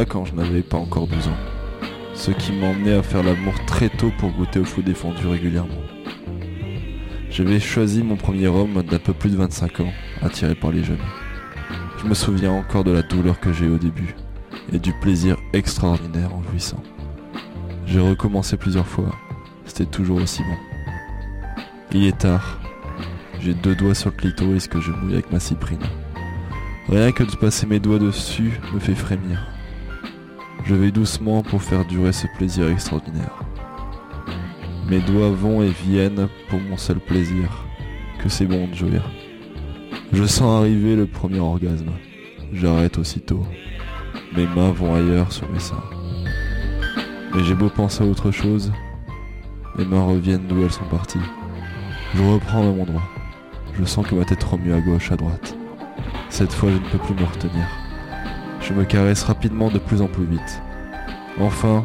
Quand je n'avais pas encore 12 ans. Ce qui m'a emmené à faire l'amour très tôt pour goûter au fou défendu régulièrement. J'avais choisi mon premier homme d'un peu plus de 25 ans, attiré par les jeunes. Je me souviens encore de la douleur que j'ai au début et du plaisir extraordinaire en jouissant. J'ai recommencé plusieurs fois, c'était toujours aussi bon. Il est tard, j'ai deux doigts sur le clitoris que je mouille avec ma cyprine. Rien que de passer mes doigts dessus me fait frémir. Je vais doucement pour faire durer ce plaisir extraordinaire. Mes doigts vont et viennent pour mon seul plaisir, que c'est bon de jouir. Je sens arriver le premier orgasme. J'arrête aussitôt. Mes mains vont ailleurs sur mes seins. Mais j'ai beau penser à autre chose, mes mains reviennent d'où elles sont parties. Je reprends à mon droit. Je sens que ma tête remue à gauche, à droite. Cette fois, je ne peux plus me retenir. Je me caresse rapidement de plus en plus vite. Enfin,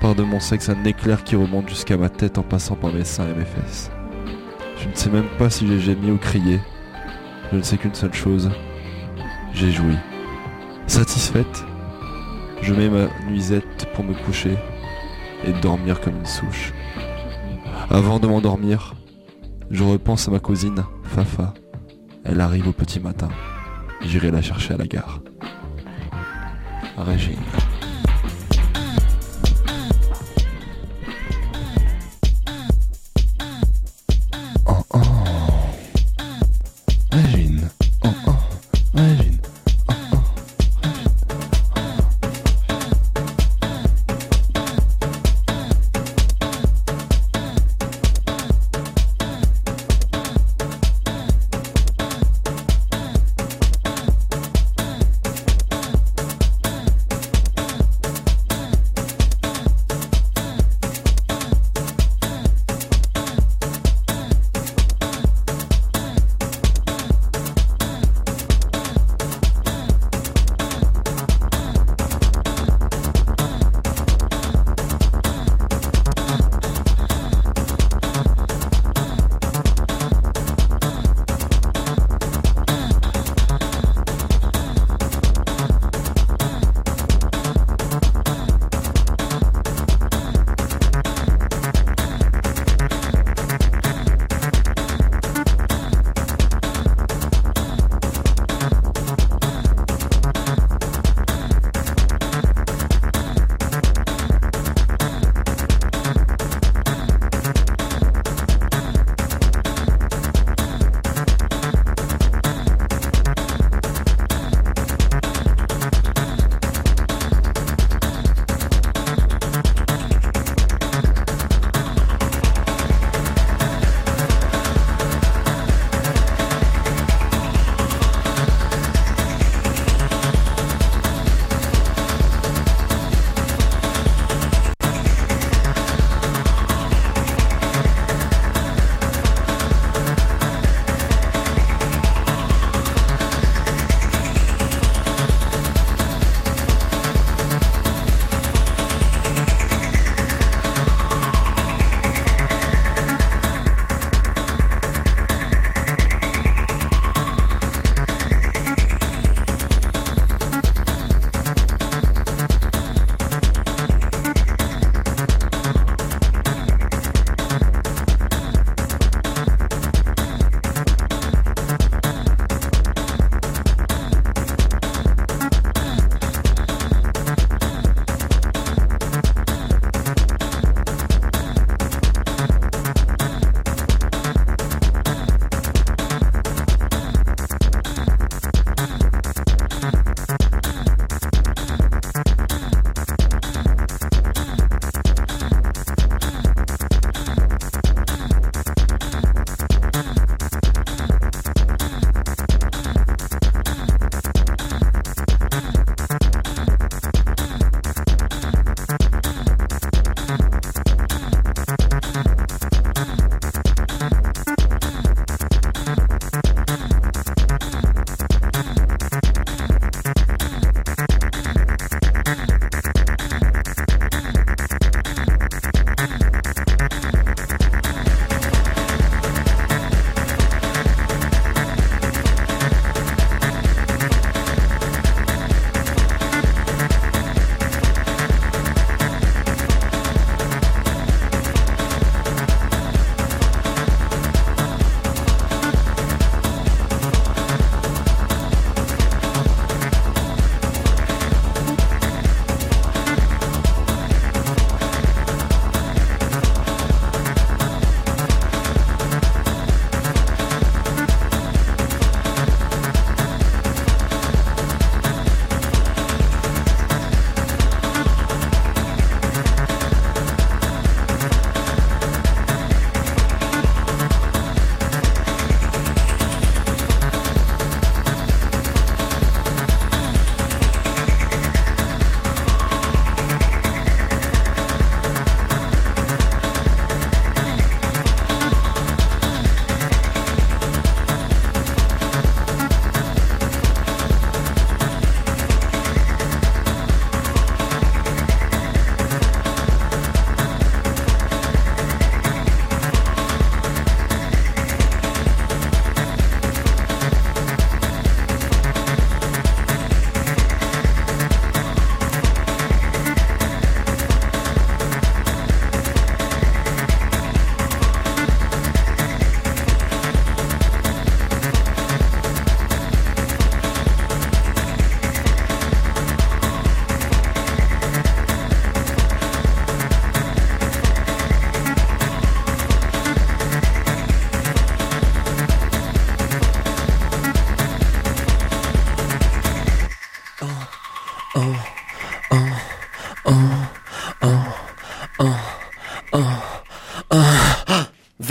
part de mon sexe un éclair qui remonte jusqu'à ma tête en passant par mes seins et mes fesses. Je ne sais même pas si j'ai gémi ou crié. Je ne sais qu'une seule chose. J'ai joui. Satisfaite, je mets ma nuisette pour me coucher et dormir comme une souche. Avant de m'endormir, je repense à ma cousine, Fafa. Elle arrive au petit matin. J'irai la chercher à la gare. Régine.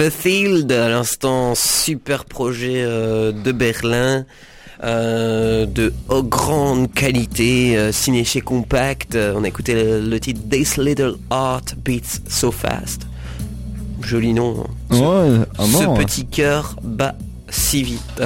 The Field, à l'instant, super projet euh, de Berlin. Euh, de grande qualité, euh, signé chez Compact. on a écouté le, titre This Little Art Beats So Fast. Joli nom.
Hein.
Ce, ce petit cœur bat si vite.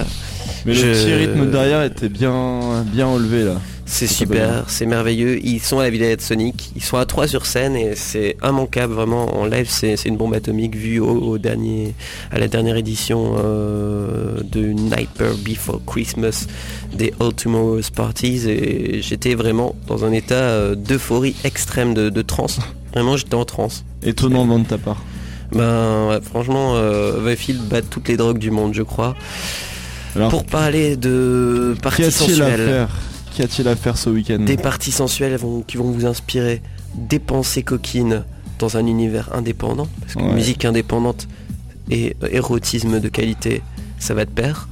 Mais le petit rythme derrière était bien, bien enlevé là.
C'est super, c'est merveilleux. Ils sont à la Villette Sonic, ils sont à 3 sur scène et c'est immanquable vraiment en live. C'est une bombe atomique vue au, dernier, à la dernière édition euh, de Nightmare Before Christmas des All Tomorrow's Parties et j'étais vraiment dans un état euh, d'euphorie extrême de, de trance. Vraiment, j'étais en transe.
Étonnant de ta part.
Ben franchement, euh, bat toutes les drogues du monde, je crois. Pour parler de parties sensuelles.
Qu'y a-t-il à faire ce week-end
Des parties sensuelles qui vont vous inspirer. Dépenser coquine dans un univers indépendant. Parce que musique indépendante et érotisme de qualité, ça va de pair.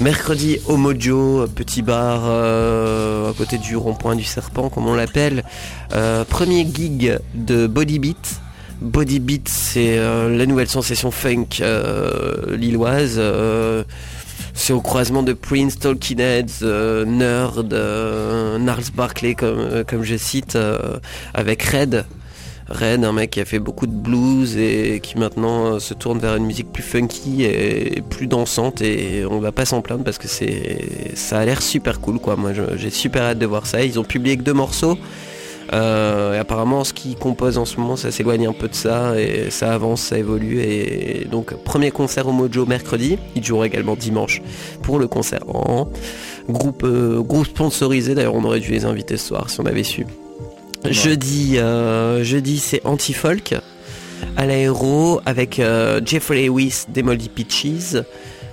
Mercredi au Mojo, petit bar euh, à côté du rond-point du serpent, comme on l'appelle. Euh, premier gig de Body Beat. Body Beat, c'est euh, la nouvelle sensation funk lilloise c'est au croisement de Prince, Talking Heads, euh, Nerd, euh, Barkley comme, euh, comme je cite, avec Red. Red, un mec qui a fait beaucoup de blues et qui maintenant se tourne vers une musique plus funky et plus dansante et on va pas s'en plaindre parce que c'est ça a l'air super cool quoi. Moi j'ai super hâte de voir ça. Ils ont publié que deux morceaux. Euh, et apparemment, ce qui compose en ce moment, ça s'éloigne un peu de ça et ça avance, ça évolue. Et donc, premier concert au Mojo mercredi. Il jouera également dimanche pour le concert en groupe, euh, groupe sponsorisé. D'ailleurs, on aurait dû les inviter ce soir si on avait su. Jeudi, euh, jeudi c'est Anti-Folk à l'aéro avec Jeffrey Lewis des Moldy Peaches.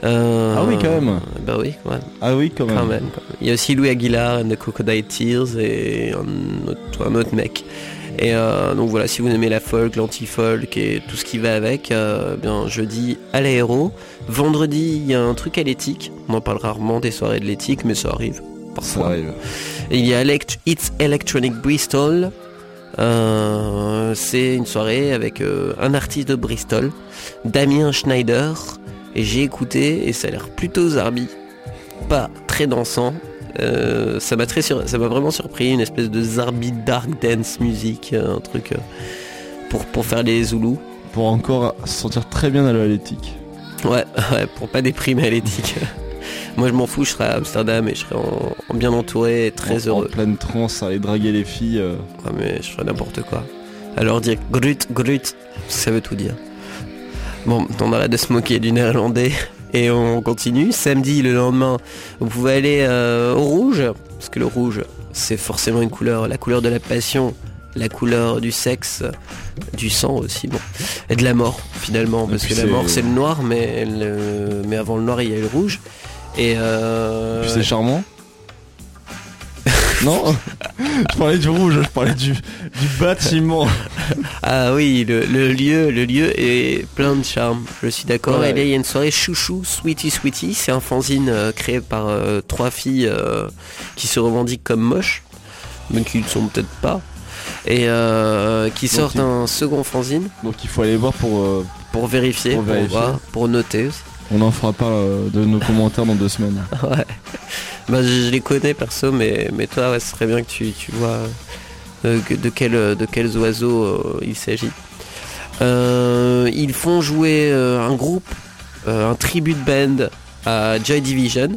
Euh, ah oui, quand même.
Bah oui, ouais.
Ah oui, quand même.
Il y a aussi Louis Aguilar and the Crocodile Tears et un autre, un autre mec. Et euh, donc voilà, si vous aimez la folk, l'anti-folk et tout ce qui va avec, euh, bien jeudi à l'aéro. Vendredi, il y a un truc à l'éthique. On en parle rarement des soirées de l'éthique, mais ça arrive. Parfois. Ça arrive. il y a It's Electronic Bristol. c'est une soirée avec un artiste de Bristol, Damien Schneider, et j'ai écouté et ça a l'air plutôt zarbi. Pas très dansant. Euh, ça m'a très ça m'a vraiment surpris, une espèce de zarbi dark dance music, euh, un truc euh, pour, pour faire les zoulous.
Pour encore se sentir très bien à l'éthique.
Ouais, ouais, pour pas déprimer à l'éthique. Moi je m'en fous, je serai à Amsterdam et je serai en, bien entouré et très heureux.
En pleine transe, à aller draguer les filles.
Ouais mais je ferai n'importe quoi. Alors dire grut, grut, ça veut tout dire. Bon, on arrête de se moquer du néerlandais et on continue. Samedi, le lendemain, vous pouvez aller euh, au rouge, parce que le rouge, c'est forcément une couleur, la couleur de la passion, la couleur du sexe, du sang aussi, bon, et de la mort finalement, parce que la mort c'est le noir, mais, mais avant le noir il y a le rouge. Et euh...
c'est charmant. Non Je parlais du rouge, je parlais du, bâtiment.
Ah oui, le, lieu, le lieu est plein de charme. Je suis d'accord. Et là, il y a une soirée chouchou, sweetie sweetie. C'est un fanzine euh, créé par euh, trois filles euh, qui se revendiquent comme moches, mais qui ne sont peut-être pas. Et qui sortent un second fanzine.
Donc il faut aller voir pour,
pour vérifier, pour, voir, pour noter.
On n'en fera pas de nos commentaires dans deux semaines.
ouais. Bah, je les connais perso, mais, mais toi, ce serait bien que tu, vois euh, de, quel, de quels oiseaux euh, il s'agit. Euh, ils font jouer un groupe, un tribute band à Joy Division,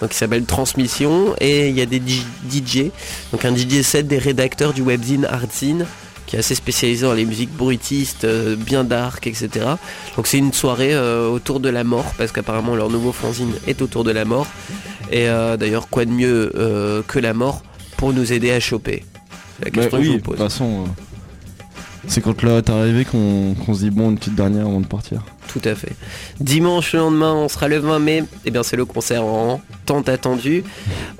donc qui s'appelle Transmission, et il y a des DJ, donc un DJ set des rédacteurs du webzine Artzine qui est assez spécialisé dans les musiques bruitistes, bien dark, etc. Donc c'est une soirée autour de la mort, parce qu'apparemment leur nouveau fanzine est autour de la mort. Et euh, d'ailleurs, quoi de mieux euh, que la mort pour nous aider à choper?
La question oui, De toute façon, euh, c'est quand là t'es arrivé qu'on se dit bon, une petite dernière avant de partir.
Tout à fait. Dimanche le lendemain, on sera le 20 mai. Et eh bien, c'est le concert en tant attendu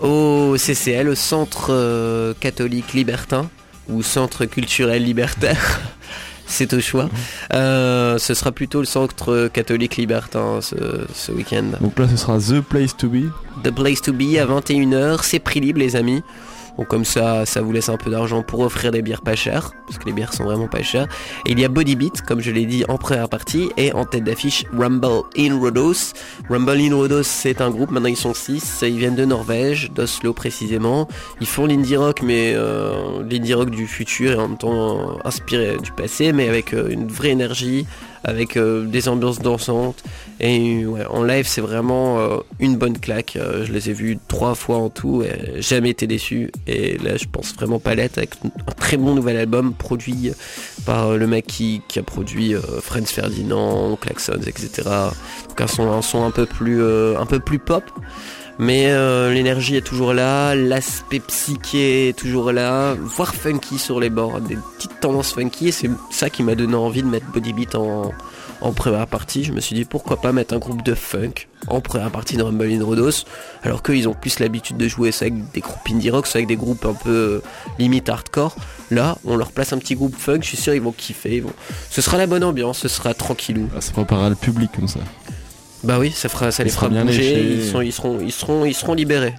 au CCL, au Centre catholique libertin ou Centre culturel libertaire. c'est au choix. Euh, ce sera plutôt le centre catholique libertin ce, week-end.
Donc là, ce sera The Place to Be.
The Place to Be à 21h. C'est prix libre, les amis. Donc comme ça, ça vous laisse un peu d'argent pour offrir des bières pas chères, parce que les bières sont vraiment pas chères. Et il y a Body Beat, comme je l'ai dit en première partie, et en tête d'affiche Rumble in Rhodos. Rumble in Rhodos, c'est un groupe, maintenant ils sont 6, ils viennent de Norvège, d'Oslo précisément. Ils font l'indie rock, mais euh, l'indie rock du futur et en même temps inspiré du passé, mais avec euh, une vraie énergie, avec euh, des ambiances dansantes. Et en live, c'est vraiment euh, une bonne claque. Euh, je les ai vus trois fois en tout et jamais été déçu. Et là, je pense vraiment Palette avec un très bon nouvel album produit par le mec qui, a produit Friends Ferdinand, Klaxons, etc. Donc un son, un son un peu plus, un peu plus pop. Mais euh, l'énergie est toujours là, l'aspect psyché est toujours là, voire funky sur les bords, des petites tendances funky, et c'est ça qui m'a donné envie de mettre Body Beat en, première partie. Je me suis dit pourquoi pas mettre un groupe de funk en première partie de Rumble in Rhodos, alors qu'ils ont plus l'habitude de jouer ça avec des groupes indie rock, ça avec des groupes un peu euh, limite hardcore. Là, on leur place un petit groupe funk, je suis sûr ils vont kiffer. Ce sera la bonne ambiance, ce sera tranquillou.
Ah, ça préparera le public comme ça.
Bah oui, ça fera, ça les fera bouger. Ils, sont, ils, seront, ils seront, ils seront libérés.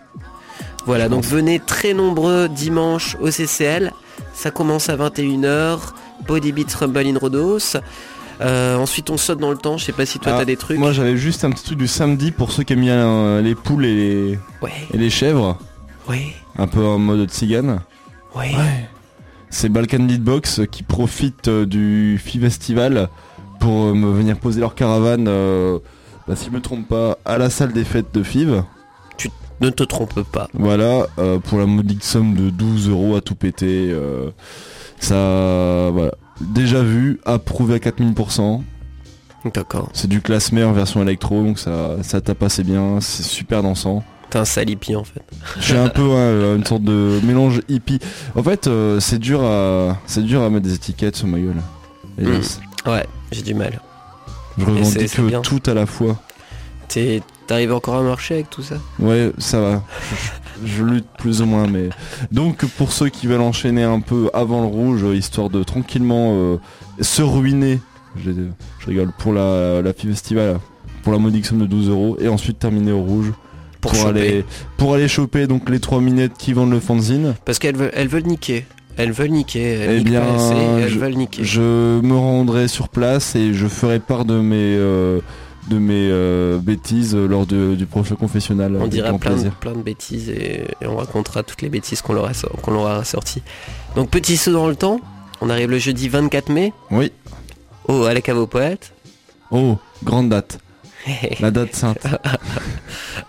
Voilà, donc venez très nombreux dimanche au CCL. Ça commence à 21h. Body Beats Rumble in Rodos. Euh, ensuite, on saute dans le temps. Je sais pas si toi, t'as ah, des trucs.
Moi, j'avais juste un petit truc du samedi pour ceux qui aiment bien les poules et les, et les chèvres.
Oui.
Un peu en mode tzigane.
Oui.
C'est Balkan Beatbox qui profite euh, du FI Festival pour euh, venir poser leur caravane bah, si je me trompe pas, à la salle des fêtes de FIV.
Tu ne te trompes pas.
Voilà, euh, pour la modique somme de 12 euros à tout péter. Euh, ça, voilà. Déjà vu, approuvé à 4000%.
D'accord.
C'est du classement en version électro, donc ça, ça tape assez bien, c'est super dansant.
T'es un sale hippie en fait.
Je suis un peu une sorte de mélange hippie. En fait, euh, c'est dur à, c'est dur à mettre des étiquettes sur ma gueule.
Hmm. Ouais, j'ai du mal.
Je revendique tout à la fois.
T'arrives encore à marcher avec tout ça
Ouais, ça va. je, lutte plus ou moins, mais donc pour ceux qui veulent enchaîner un peu avant le rouge, histoire de tranquillement euh, se ruiner, je, rigole, pour la, la festival, pour la modique somme de 12 euros, et ensuite terminer au rouge. Pour, aller pour aller choper donc les trois minettes qui vendent le fanzine
parce qu'elles veulent, elles veulent niquer elles veulent niquer.
Elles eh bien, elles je, veulent niquer. Je me rendrai sur place et je ferai part de mes euh, de mes euh, bêtises lors du prochain confessionnal.
On dira plein de, plein de, bêtises et, on racontera toutes les bêtises qu'on leur, qu'on aura sorties. Donc petit saut dans le temps, on arrive le jeudi 24 mai.
Oui.
Oh, à la cave poète.
Oh, grande date. la date sainte.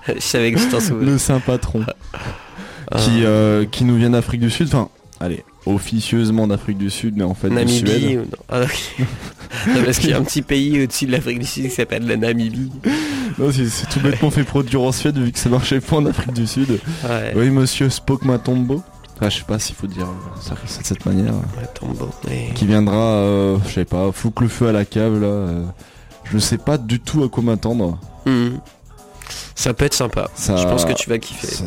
je savais que je t'en souvenais.
Le saint patron. qui, euh, qui nous vient d'Afrique du Sud. Enfin, allez, officieusement d'Afrique du Sud, mais en fait
Namibie,
de Suède.
Ah, parce qu'il y a un petit pays au-dessus de l'Afrique du Sud qui s'appelle la Namibie.
Non, c'est tout bêtement fait produire en Suède vu que ça marchait pas en Afrique du Sud. Oui, monsieur Spock Matombo. Ah, je sais pas s'il faut dire ça de cette manière. Qui viendra, euh, je sais pas, fouque le feu à la cave là. Euh, je sais pas du tout à quoi m'attendre.
Hmm. Ça peut être sympa. Je pense que tu vas kiffer.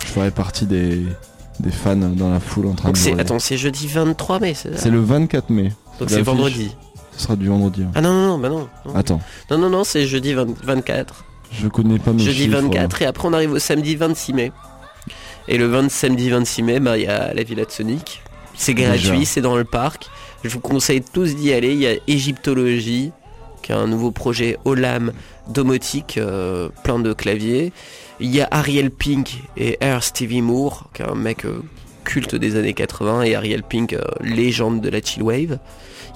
Je ferai partie des, des fans dans la foule en train
Donc
de.
Attends, c'est jeudi 23 mai, c'est
C'est le 24 mai.
Donc c'est vendredi.
Ce sera du vendredi.
Ah non, non, non, bah non.
Attends.
Non, non, non, c'est jeudi 24.
Je connais pas mes
Jeudi 24 et après on arrive au samedi 26 mai. Et le 20, samedi 26 mai, bah, il y a la Villa de Sonic. C'est gratuit, c'est dans le parc. Je vous conseille tous d'y aller. Il y a Égyptologie, qui est un nouveau projet Olam domotique, euh, plein de claviers. Il y a Ariel Pink et Air Stevie Moore, qui est un mec euh, culte des années 80, et Ariel Pink, euh, légende de la chill wave.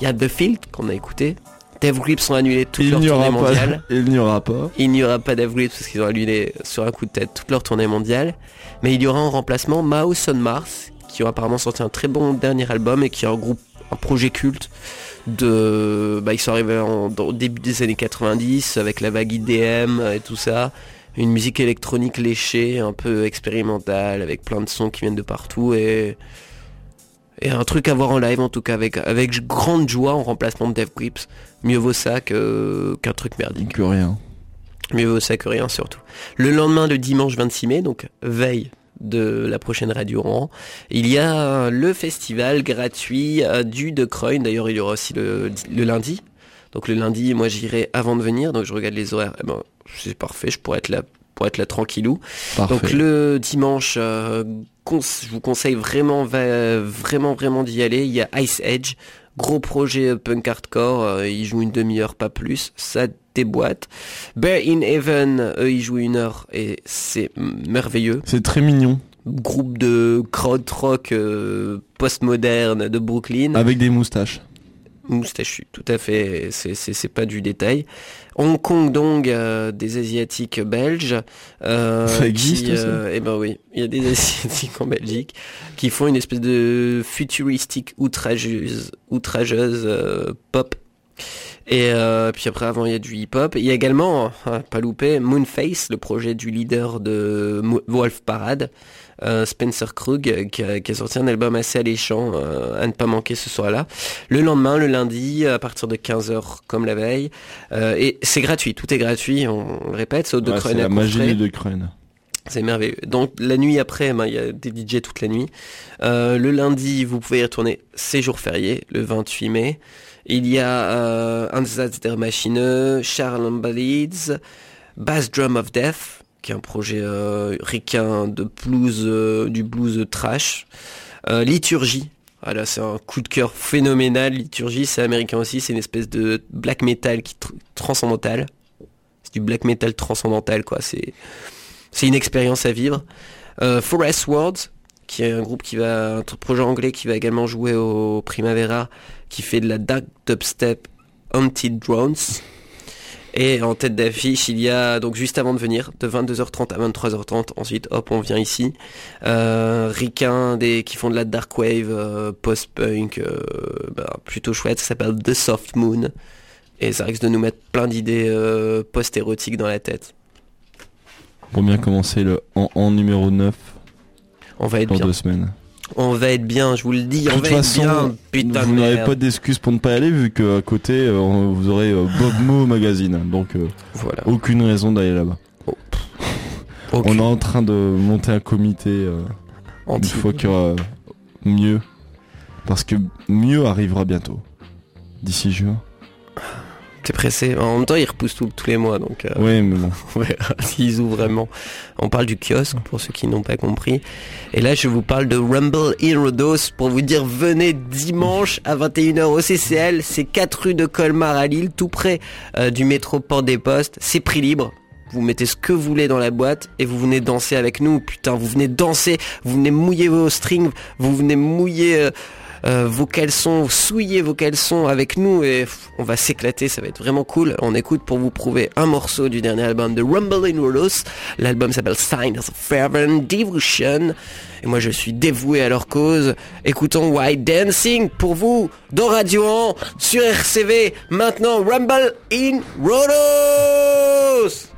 Il y a The Field qu'on a écouté. Dev Grips ont annulé toute leur tournée mondiale.
Il n'y aura pas.
Il n'y aura pas Dev Grips parce qu'ils ont annulé sur un coup de tête toute leur tournée mondiale. Mais il y aura en remplacement Mao Son Mars, qui ont apparemment sorti un très bon dernier album et qui est un groupe, un projet culte de, bah, ils sont arrivés en, au début des années 90 avec la vague IDM et tout ça une musique électronique léchée, un peu expérimentale, avec plein de sons qui viennent de partout et et un truc à voir en live en tout cas avec avec grande joie en remplacement de Dev Grips. Mieux vaut ça que qu'un truc merdique.
Que rien.
Mieux vaut ça que rien surtout. Le lendemain, le dimanche 26 mai, donc veille de la prochaine Radio Rouen. Il y a le festival gratuit euh, du De Croyn. D'ailleurs, il y aura aussi le, lundi. Donc le lundi, moi j'irai avant de venir, donc je regarde les horaires. Eh ben, c'est parfait, je pourrais être là pour être là tranquillou. Donc le dimanche, je vous conseille vraiment, vraiment, vraiment d'y aller. Il y a Ice Edge, gros projet punk hardcore. il joue une demi-heure, pas plus. Ça déboîte. Bear in Heaven, eux, ils jouent une heure et c'est merveilleux.
C'est très mignon
groupe de crowd rock post-moderne de Brooklyn.
Avec des moustaches
moustachu, tout à fait, c'est pas du détail. Hong Kong donc euh, des asiatiques belges.
Euh, ça existe
euh, Eh ben oui, il y a des asiatiques en Belgique qui font une espèce de futuristique outrageuse, outrageuse pop. Et puis après avant il y a du hip-hop. Il y a également, pas loupé, Moonface, le projet du leader de Wolf Parade. Euh, Spencer Krug qui a, sorti un album assez alléchant euh, à ne pas manquer ce soir-là. Le lendemain, le lundi, à partir de 15h comme la veille. Euh, et c'est gratuit, tout est gratuit, on, le répète, c'est au de
C'est la magie de Crane.
C'est merveilleux. Donc la nuit après, ben, il y a des DJ toute la nuit. le lundi, vous pouvez y retourner, c'est jour férié, le 28 mai. Il y a euh, Ansatz der Maschine, Charles Leeds, Bass Drum of Death, qui est un projet euh, ricain de blues, euh, du blues trash. Euh, Liturgie, c'est un coup de cœur phénoménal. Liturgie, c'est américain aussi, c'est une espèce de black metal qui transcendantal. C'est du black metal transcendantal, quoi. C'est une expérience à vivre. Forest Words, qui est un groupe qui va, un projet anglais qui va également jouer au Primavera, qui fait de la dark dubstep anti-drones. Et en tête d'affiche, il y a donc juste avant de venir, de 22h30 à 23h30. Ensuite, hop, on vient ici. Euh, des qui font de la dark wave, euh, post-punk, euh, bah, plutôt chouette. Ça s'appelle The Soft Moon. Et ça risque de nous mettre plein d'idées euh, post-érotiques dans la tête.
Pour bien commencer le en, numéro 9
on va être
dans
bien.
deux semaines.
On va être bien, je vous le dis, on va être bien. Putain
vous n'avez pas d'excuses pour ne pas y aller vu qu'à côté euh, vous aurez euh, Bob Mo magazine, donc euh, voilà. aucune raison d'aller là-bas. Oh. On est en train de monter un comité une fois qu'il y aura mieux, parce que mieux arrivera bientôt, d'ici juin
pressé. En même temps, ils repoussent tous les mois, donc.
Euh, oui, mais bon.
s'ils ouvrent vraiment. On parle du kiosque pour ceux qui n'ont pas compris. Et là, je vous parle de Rumble Herodos pour vous dire venez dimanche à 21h au CCL. C'est 4 rue de Colmar à Lille, tout près euh, du métro Port des Postes. C'est prix libre vous mettez ce que vous voulez dans la boîte et vous venez danser avec nous. Putain, vous venez danser, vous venez mouiller vos strings, vous venez mouiller euh, vos caleçons, souillez vos caleçons avec nous et on va s'éclater, ça va être vraiment cool. On écoute pour vous prouver un morceau du dernier album de Rumble in Rolos. L'album s'appelle Signs of Fervent Devotion. Et moi je suis dévoué à leur cause. Écoutons White Dancing pour vous dans Radio 1 sur RCV. Maintenant Rumble in Rolos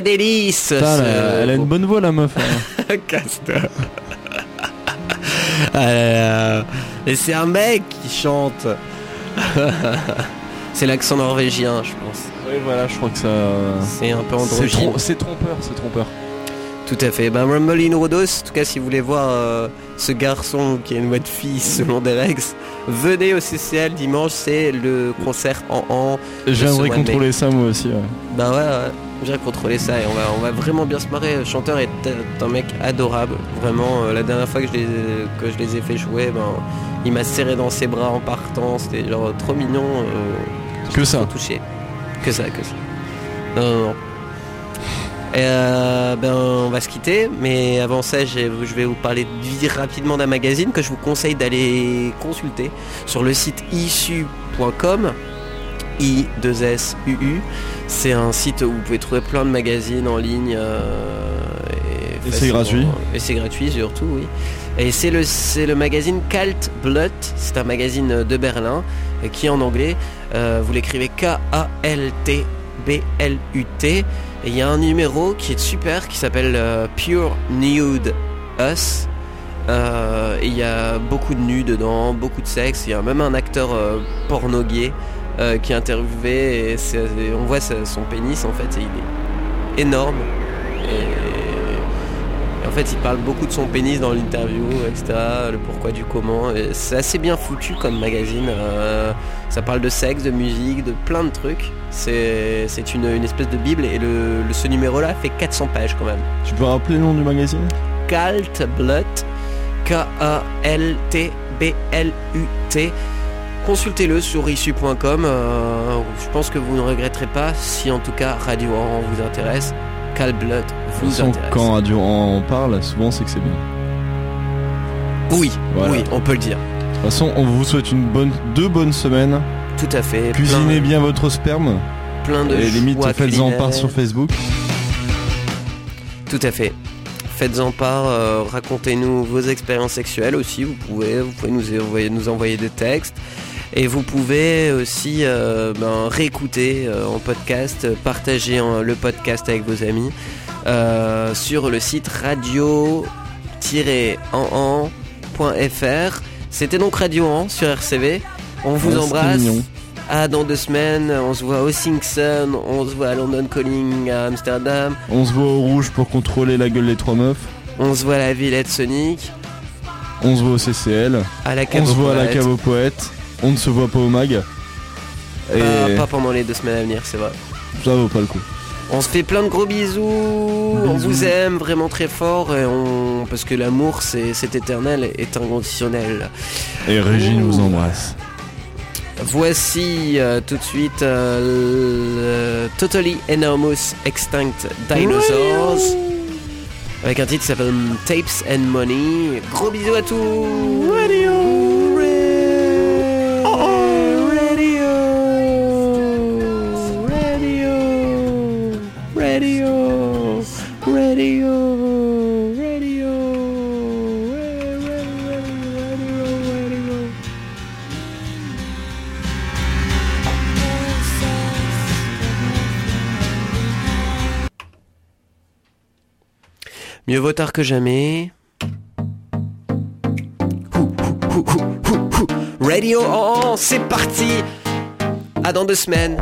vrai délice.
elle, a une bonne voix la meuf. Hein.
ah Et c'est un mec qui chante. c'est l'accent norvégien, je pense.
Oui, voilà, je crois que ça.
C'est un peu androgyne.
C'est trompeur, c'est trompeur.
Tout à fait. Ben, Rumble in Rodos, en tout cas, si vous voulez voir euh, ce garçon qui est une voix de fille selon Derex, venez au CCL dimanche, c'est le concert en en.
J'aimerais contrôler ça moi aussi.
Bah ouais, ouais. J'aimerais contrôler ça et on va, on va vraiment bien se marrer. Le chanteur est un mec adorable. Vraiment, euh, la dernière fois que je, les, que je les ai fait jouer, ben, il m'a serré dans ses bras en partant. C'était genre trop mignon. Euh,
que ça.
Touché. Que ça, que ça. Non, non, non. Euh, ben, on va se quitter, mais avant ça, je vais vous parler rapidement d'un magazine que je vous conseille d'aller consulter sur le site issu.com. I2SUU. C'est un site où vous pouvez trouver plein de magazines en ligne. Euh,
et, c'est gratuit.
Et c'est gratuit surtout, oui. Et c'est le, le magazine Kalt Blut. C'est un magazine de Berlin qui est en anglais. Euh, vous l'écrivez K-A-L-T B-L-U-T. Et il y a un numéro qui est super qui s'appelle euh, Pure Nude Us. Euh, il y a beaucoup de nus dedans, beaucoup de sexe. Il y a même un acteur euh, porno gay qui est interviewé et, on voit son pénis en fait et il est énorme. Et, en fait il parle beaucoup de son pénis dans l'interview, etc. Le pourquoi du comment. C'est assez bien foutu comme magazine. Ça parle de sexe, de musique, de plein de trucs. C'est une, espèce de bible et le, ce numéro-là fait 400 pages quand même.
Tu peux rappeler le nom du magazine?
Kalt Blut. K-A-L-T-B-L-U-T. Consultez-le sur issu.com. Euh, je pense que vous ne regretterez pas si en tout cas Radio En vous intéresse. Kalt Blut vous intéresse.
Quand Radio en parle, souvent c'est que c'est bien.
Oui, oui, on peut le dire.
De toute façon, on vous souhaite une bonne, deux bonnes semaines.
Tout à fait.
Cuisinez bien votre sperme.
Plein de
Et limite, faites-en part sur Facebook.
Tout à fait. Faites-en part, euh, racontez-nous vos expériences sexuelles aussi. Vous pouvez, vous pouvez nous envoyer, nous envoyer des textes. Et vous pouvez aussi euh, ben, réécouter euh, en podcast, partager le podcast avec vos amis sur le site radio-en-en.fr. C'était donc Radio 1 sur RCV. On vous embrasse. À dans deux semaines, on se voit au Singson, on se voit à London Calling à Amsterdam.
On se voit au rouge pour contrôler la gueule des trois meufs.
On se voit à la Villette Sonic.
On se voit au CCL.
À la
on se voit à la cave poète. On ne se voit pas au mag.
Et... Pas, pendant les deux semaines à venir, c'est vrai.
Ça vaut pas le coup.
On se fait plein de gros bisous. On vous aime vraiment très fort. Et on... Parce que l'amour, c'est éternel, est inconditionnel.
Et Régine vous embrasse.
Voici euh, tout de suite euh, Totally Enormous Extinct Dinosaurs. Avec un titre qui s'appelle Tapes and Money. Gros bisous à tous. Mieux vaut tard que jamais. Radio, oh, c'est parti. À dans deux semaines